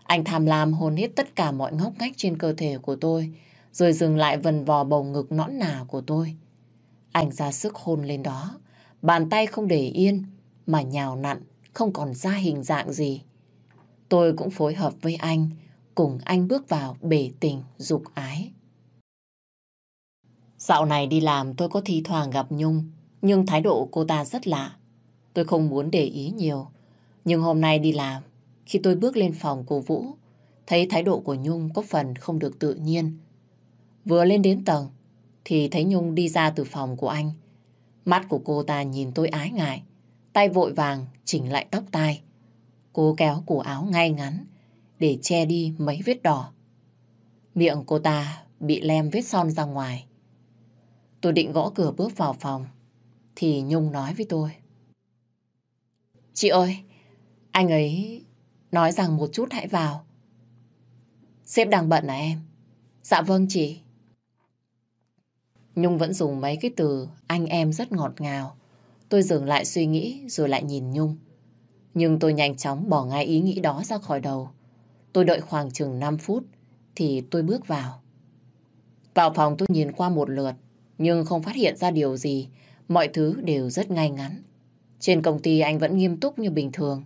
Anh tham lam hôn hết tất cả mọi ngóc ngách trên cơ thể của tôi, rồi dừng lại vần vò bầu ngực nõn nà của tôi. Anh ra sức hôn lên đó, bàn tay không để yên, mà nhào nặn, không còn ra hình dạng gì. Tôi cũng phối hợp với anh, cùng anh bước vào bể tình dục ái. Dạo này đi làm tôi có thi thoảng gặp Nhung, nhưng thái độ cô ta rất lạ. Tôi không muốn để ý nhiều. Nhưng hôm nay đi làm, khi tôi bước lên phòng của Vũ, thấy thái độ của Nhung có phần không được tự nhiên. Vừa lên đến tầng, thì thấy Nhung đi ra từ phòng của anh. Mắt của cô ta nhìn tôi ái ngại, tay vội vàng chỉnh lại tóc tai. Cô kéo cổ áo ngay ngắn để che đi mấy vết đỏ. Miệng cô ta bị lem vết son ra ngoài. Tôi định gõ cửa bước vào phòng, thì Nhung nói với tôi. Chị ơi, anh ấy nói rằng một chút hãy vào. Sếp đang bận à em? Dạ vâng chị. Nhung vẫn dùng mấy cái từ anh em rất ngọt ngào. Tôi dừng lại suy nghĩ rồi lại nhìn Nhung. Nhưng tôi nhanh chóng bỏ ngay ý nghĩ đó ra khỏi đầu. Tôi đợi khoảng chừng 5 phút thì tôi bước vào. Vào phòng tôi nhìn qua một lượt nhưng không phát hiện ra điều gì. Mọi thứ đều rất ngay ngắn. Trên công ty anh vẫn nghiêm túc như bình thường.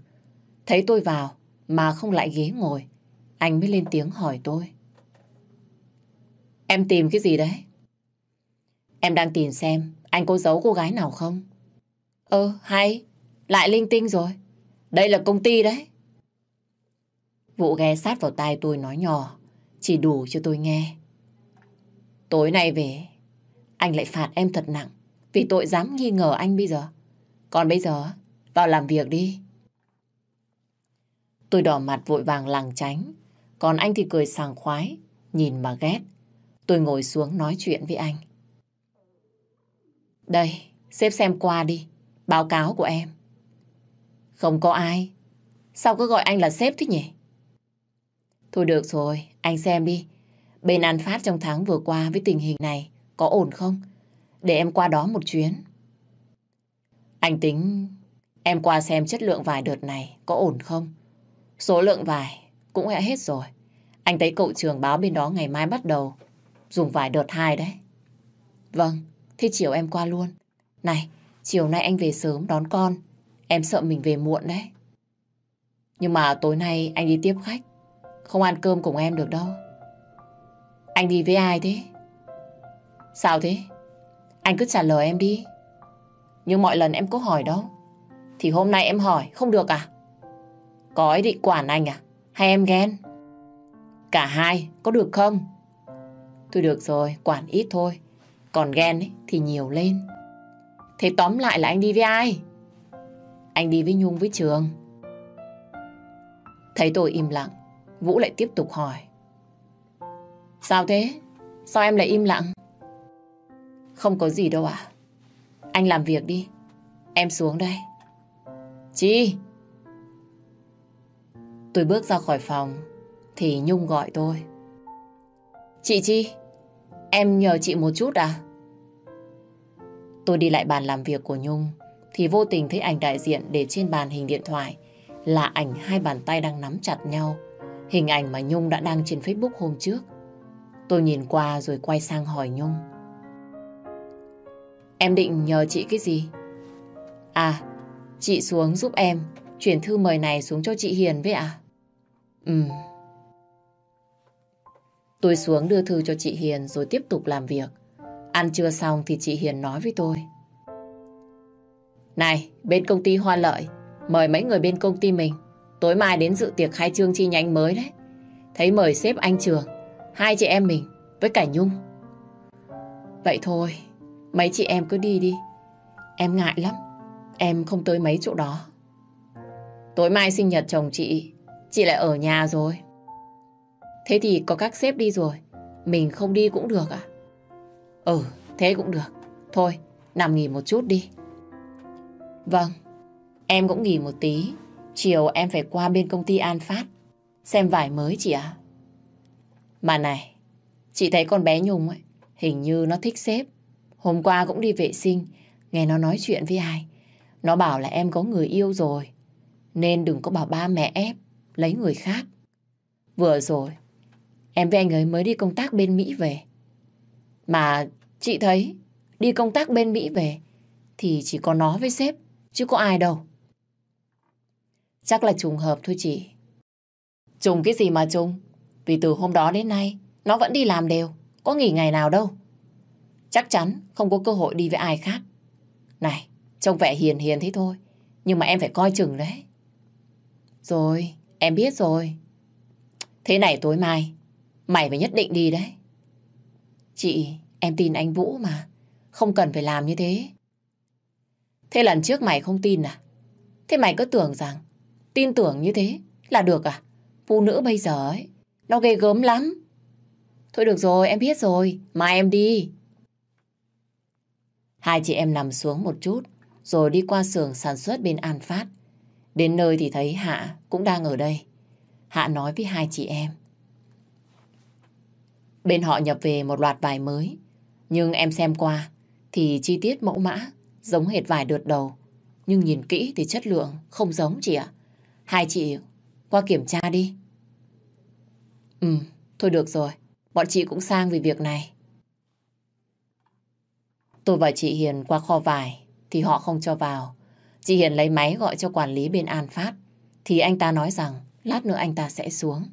Thấy tôi vào mà không lại ghế ngồi. Anh mới lên tiếng hỏi tôi. Em tìm cái gì đấy? Em đang tìm xem anh có giấu cô gái nào không? Ơ, hay. Lại linh tinh rồi. Đây là công ty đấy. Vụ ghé sát vào tai tôi nói nhỏ. Chỉ đủ cho tôi nghe. Tối nay về, anh lại phạt em thật nặng. Vì tội dám nghi ngờ anh bây giờ. Còn bây giờ, vào làm việc đi. Tôi đỏ mặt vội vàng làng tránh. Còn anh thì cười sảng khoái, nhìn mà ghét. Tôi ngồi xuống nói chuyện với anh. Đây, xếp xem qua đi. Báo cáo của em. Không có ai. Sao cứ gọi anh là sếp thế nhỉ? Thôi được rồi, anh xem đi. Bên An Phát trong tháng vừa qua với tình hình này có ổn không? Để em qua đó một chuyến. Anh tính em qua xem chất lượng vải đợt này có ổn không? Số lượng vải cũng đã hết rồi. Anh thấy cậu trường báo bên đó ngày mai bắt đầu dùng vải đợt 2 đấy. Vâng, thế chiều em qua luôn. Này, chiều nay anh về sớm đón con. Em sợ mình về muộn đấy. Nhưng mà tối nay anh đi tiếp khách. Không ăn cơm cùng em được đâu. Anh đi với ai thế? Sao thế? Anh cứ trả lời em đi. Nhưng mọi lần em có hỏi đâu. Thì hôm nay em hỏi, không được à? Có ý định quản anh à? Hay em ghen? Cả hai, có được không? Thôi được rồi, quản ít thôi. Còn ghen ấy, thì nhiều lên. Thế tóm lại là anh đi với ai? Anh đi với Nhung với Trường. Thấy tôi im lặng, Vũ lại tiếp tục hỏi. Sao thế? Sao em lại im lặng? Không có gì đâu ạ. Anh làm việc đi. Em xuống đây. Chi? Tôi bước ra khỏi phòng thì Nhung gọi tôi. Chị Chi, em nhờ chị một chút à? Tôi đi lại bàn làm việc của Nhung thì vô tình thấy ảnh đại diện để trên bàn hình điện thoại là ảnh hai bàn tay đang nắm chặt nhau. Hình ảnh mà Nhung đã đăng trên Facebook hôm trước. Tôi nhìn qua rồi quay sang hỏi Nhung. Em định nhờ chị cái gì? À, chị xuống giúp em chuyển thư mời này xuống cho chị Hiền với à? Ừ. Tôi xuống đưa thư cho chị Hiền rồi tiếp tục làm việc. Ăn trưa xong thì chị Hiền nói với tôi. Này, bên công ty Hoa Lợi, mời mấy người bên công ty mình. Tối mai đến dự tiệc khai trương chi nhánh mới đấy. Thấy mời sếp anh Trường, hai chị em mình với cả Nhung. Vậy thôi, mấy chị em cứ đi đi. Em ngại lắm, em không tới mấy chỗ đó. Tối mai sinh nhật chồng chị, chị lại ở nhà rồi. Thế thì có các sếp đi rồi, mình không đi cũng được à? Ừ, thế cũng được. Thôi, nằm nghỉ một chút đi. Vâng, em cũng nghỉ một tí. Chiều em phải qua bên công ty An Phát. Xem vải mới chị ạ. Mà này, chị thấy con bé Nhung ấy, hình như nó thích sếp. Hôm qua cũng đi vệ sinh, nghe nó nói chuyện với ai. Nó bảo là em có người yêu rồi, nên đừng có bảo ba mẹ ép, lấy người khác. Vừa rồi, em với anh ấy mới đi công tác bên Mỹ về. Mà chị thấy, đi công tác bên Mỹ về, thì chỉ có nó với sếp, chứ có ai đâu. Chắc là trùng hợp thôi chị. Trùng cái gì mà trùng? Vì từ hôm đó đến nay, nó vẫn đi làm đều, có nghỉ ngày nào đâu. Chắc chắn không có cơ hội đi với ai khác. Này, trông vẻ hiền hiền thế thôi, nhưng mà em phải coi chừng đấy. Rồi, em biết rồi. Thế này tối mai, mày phải nhất định đi đấy. Chị, em tin anh Vũ mà, không cần phải làm như thế. Thế lần trước mày không tin à? Thế mày cứ tưởng rằng tin tưởng như thế là được à? Phụ nữ bây giờ ấy, nó ghê gớm lắm. Thôi được rồi, em biết rồi, mai em đi. Hai chị em nằm xuống một chút, rồi đi qua xưởng sản xuất bên An Phát. Đến nơi thì thấy Hạ cũng đang ở đây. Hạ nói với hai chị em. Bên họ nhập về một loạt vải mới, nhưng em xem qua thì chi tiết mẫu mã giống hệt vải đợt đầu. Nhưng nhìn kỹ thì chất lượng không giống chị ạ. Hai chị qua kiểm tra đi. Ừ, thôi được rồi. Bọn chị cũng sang vì việc này. Tôi và chị Hiền qua kho vải thì họ không cho vào. Chị Hiền lấy máy gọi cho quản lý bên An Phát thì anh ta nói rằng lát nữa anh ta sẽ xuống.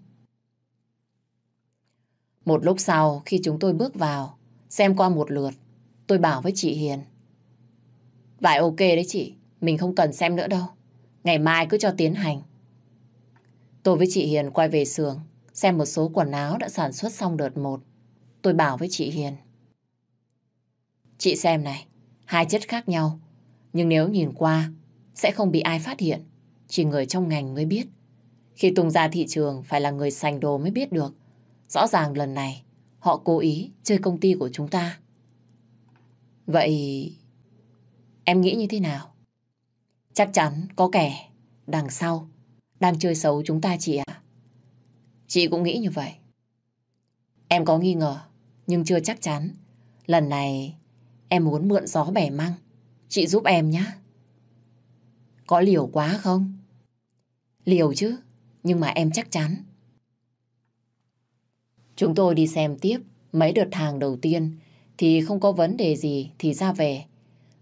Một lúc sau khi chúng tôi bước vào xem qua một lượt tôi bảo với chị Hiền Vải ok đấy chị mình không cần xem nữa đâu ngày mai cứ cho tiến hành. Tôi với chị Hiền quay về xưởng xem một số quần áo đã sản xuất xong đợt một. Tôi bảo với chị Hiền. Chị xem này, hai chất khác nhau. Nhưng nếu nhìn qua, sẽ không bị ai phát hiện. Chỉ người trong ngành mới biết. Khi tung ra thị trường phải là người sành đồ mới biết được. Rõ ràng lần này họ cố ý chơi công ty của chúng ta. Vậy em nghĩ như thế nào? Chắc chắn có kẻ đằng sau đang chơi xấu chúng ta chị ạ. Chị cũng nghĩ như vậy. Em có nghi ngờ, nhưng chưa chắc chắn. Lần này em muốn mượn gió bẻ măng. Chị giúp em nhé. Có liều quá không? Liều chứ, nhưng mà em chắc chắn. Chúng tôi đi xem tiếp mấy đợt hàng đầu tiên thì không có vấn đề gì thì ra về.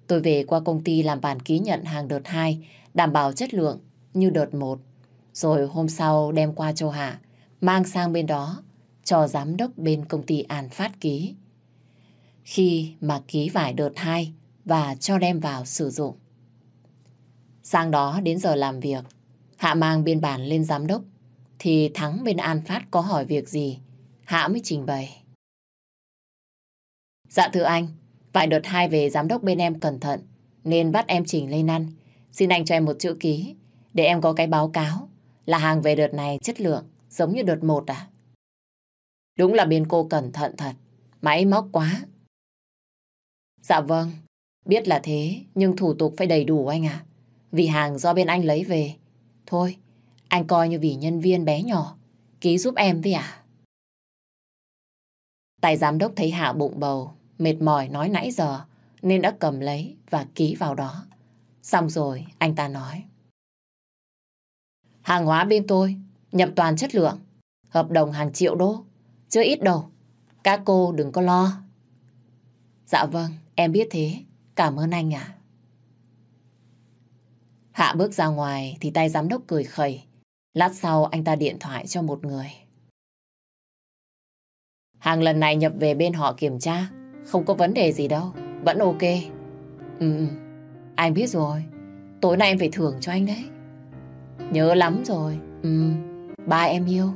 Tôi về qua công ty làm bản ký nhận hàng đợt 2 đảm bảo chất lượng như đợt 1. Rồi hôm sau đem qua cho Hạ mang sang bên đó cho giám đốc bên công ty An Phát ký. Khi mà ký vải đợt 2 và cho đem vào sử dụng. Sang đó đến giờ làm việc, Hạ mang biên bản lên giám đốc, thì Thắng bên An Phát có hỏi việc gì, Hạ mới trình bày. Dạ thưa anh, vài đợt hai về giám đốc bên em cẩn thận, nên bắt em chỉnh lên ăn. Xin anh cho em một chữ ký, để em có cái báo cáo là hàng về đợt này chất lượng, giống như đợt một à? Đúng là bên cô cẩn thận thật, máy móc quá. Dạ vâng, biết là thế, nhưng thủ tục phải đầy đủ anh ạ. Vì hàng do bên anh lấy về. Thôi, anh coi như vì nhân viên bé nhỏ, ký giúp em với à? Tài giám đốc thấy Hạ bụng bầu, mệt mỏi nói nãy giờ, nên đã cầm lấy và ký vào đó. Xong rồi, anh ta nói. Hàng hóa bên tôi, nhập toàn chất lượng, hợp đồng hàng triệu đô, chưa ít đâu. Các cô đừng có lo. Dạ vâng, em biết thế. Cảm ơn anh ạ. Hạ bước ra ngoài thì tay giám đốc cười khẩy. Lát sau anh ta điện thoại cho một người. Hàng lần này nhập về bên họ kiểm tra, không có vấn đề gì đâu, vẫn ok. Ừ, ừ, anh biết rồi, tối nay em phải thưởng cho anh đấy. Nhớ lắm rồi, ừ, ba em yêu.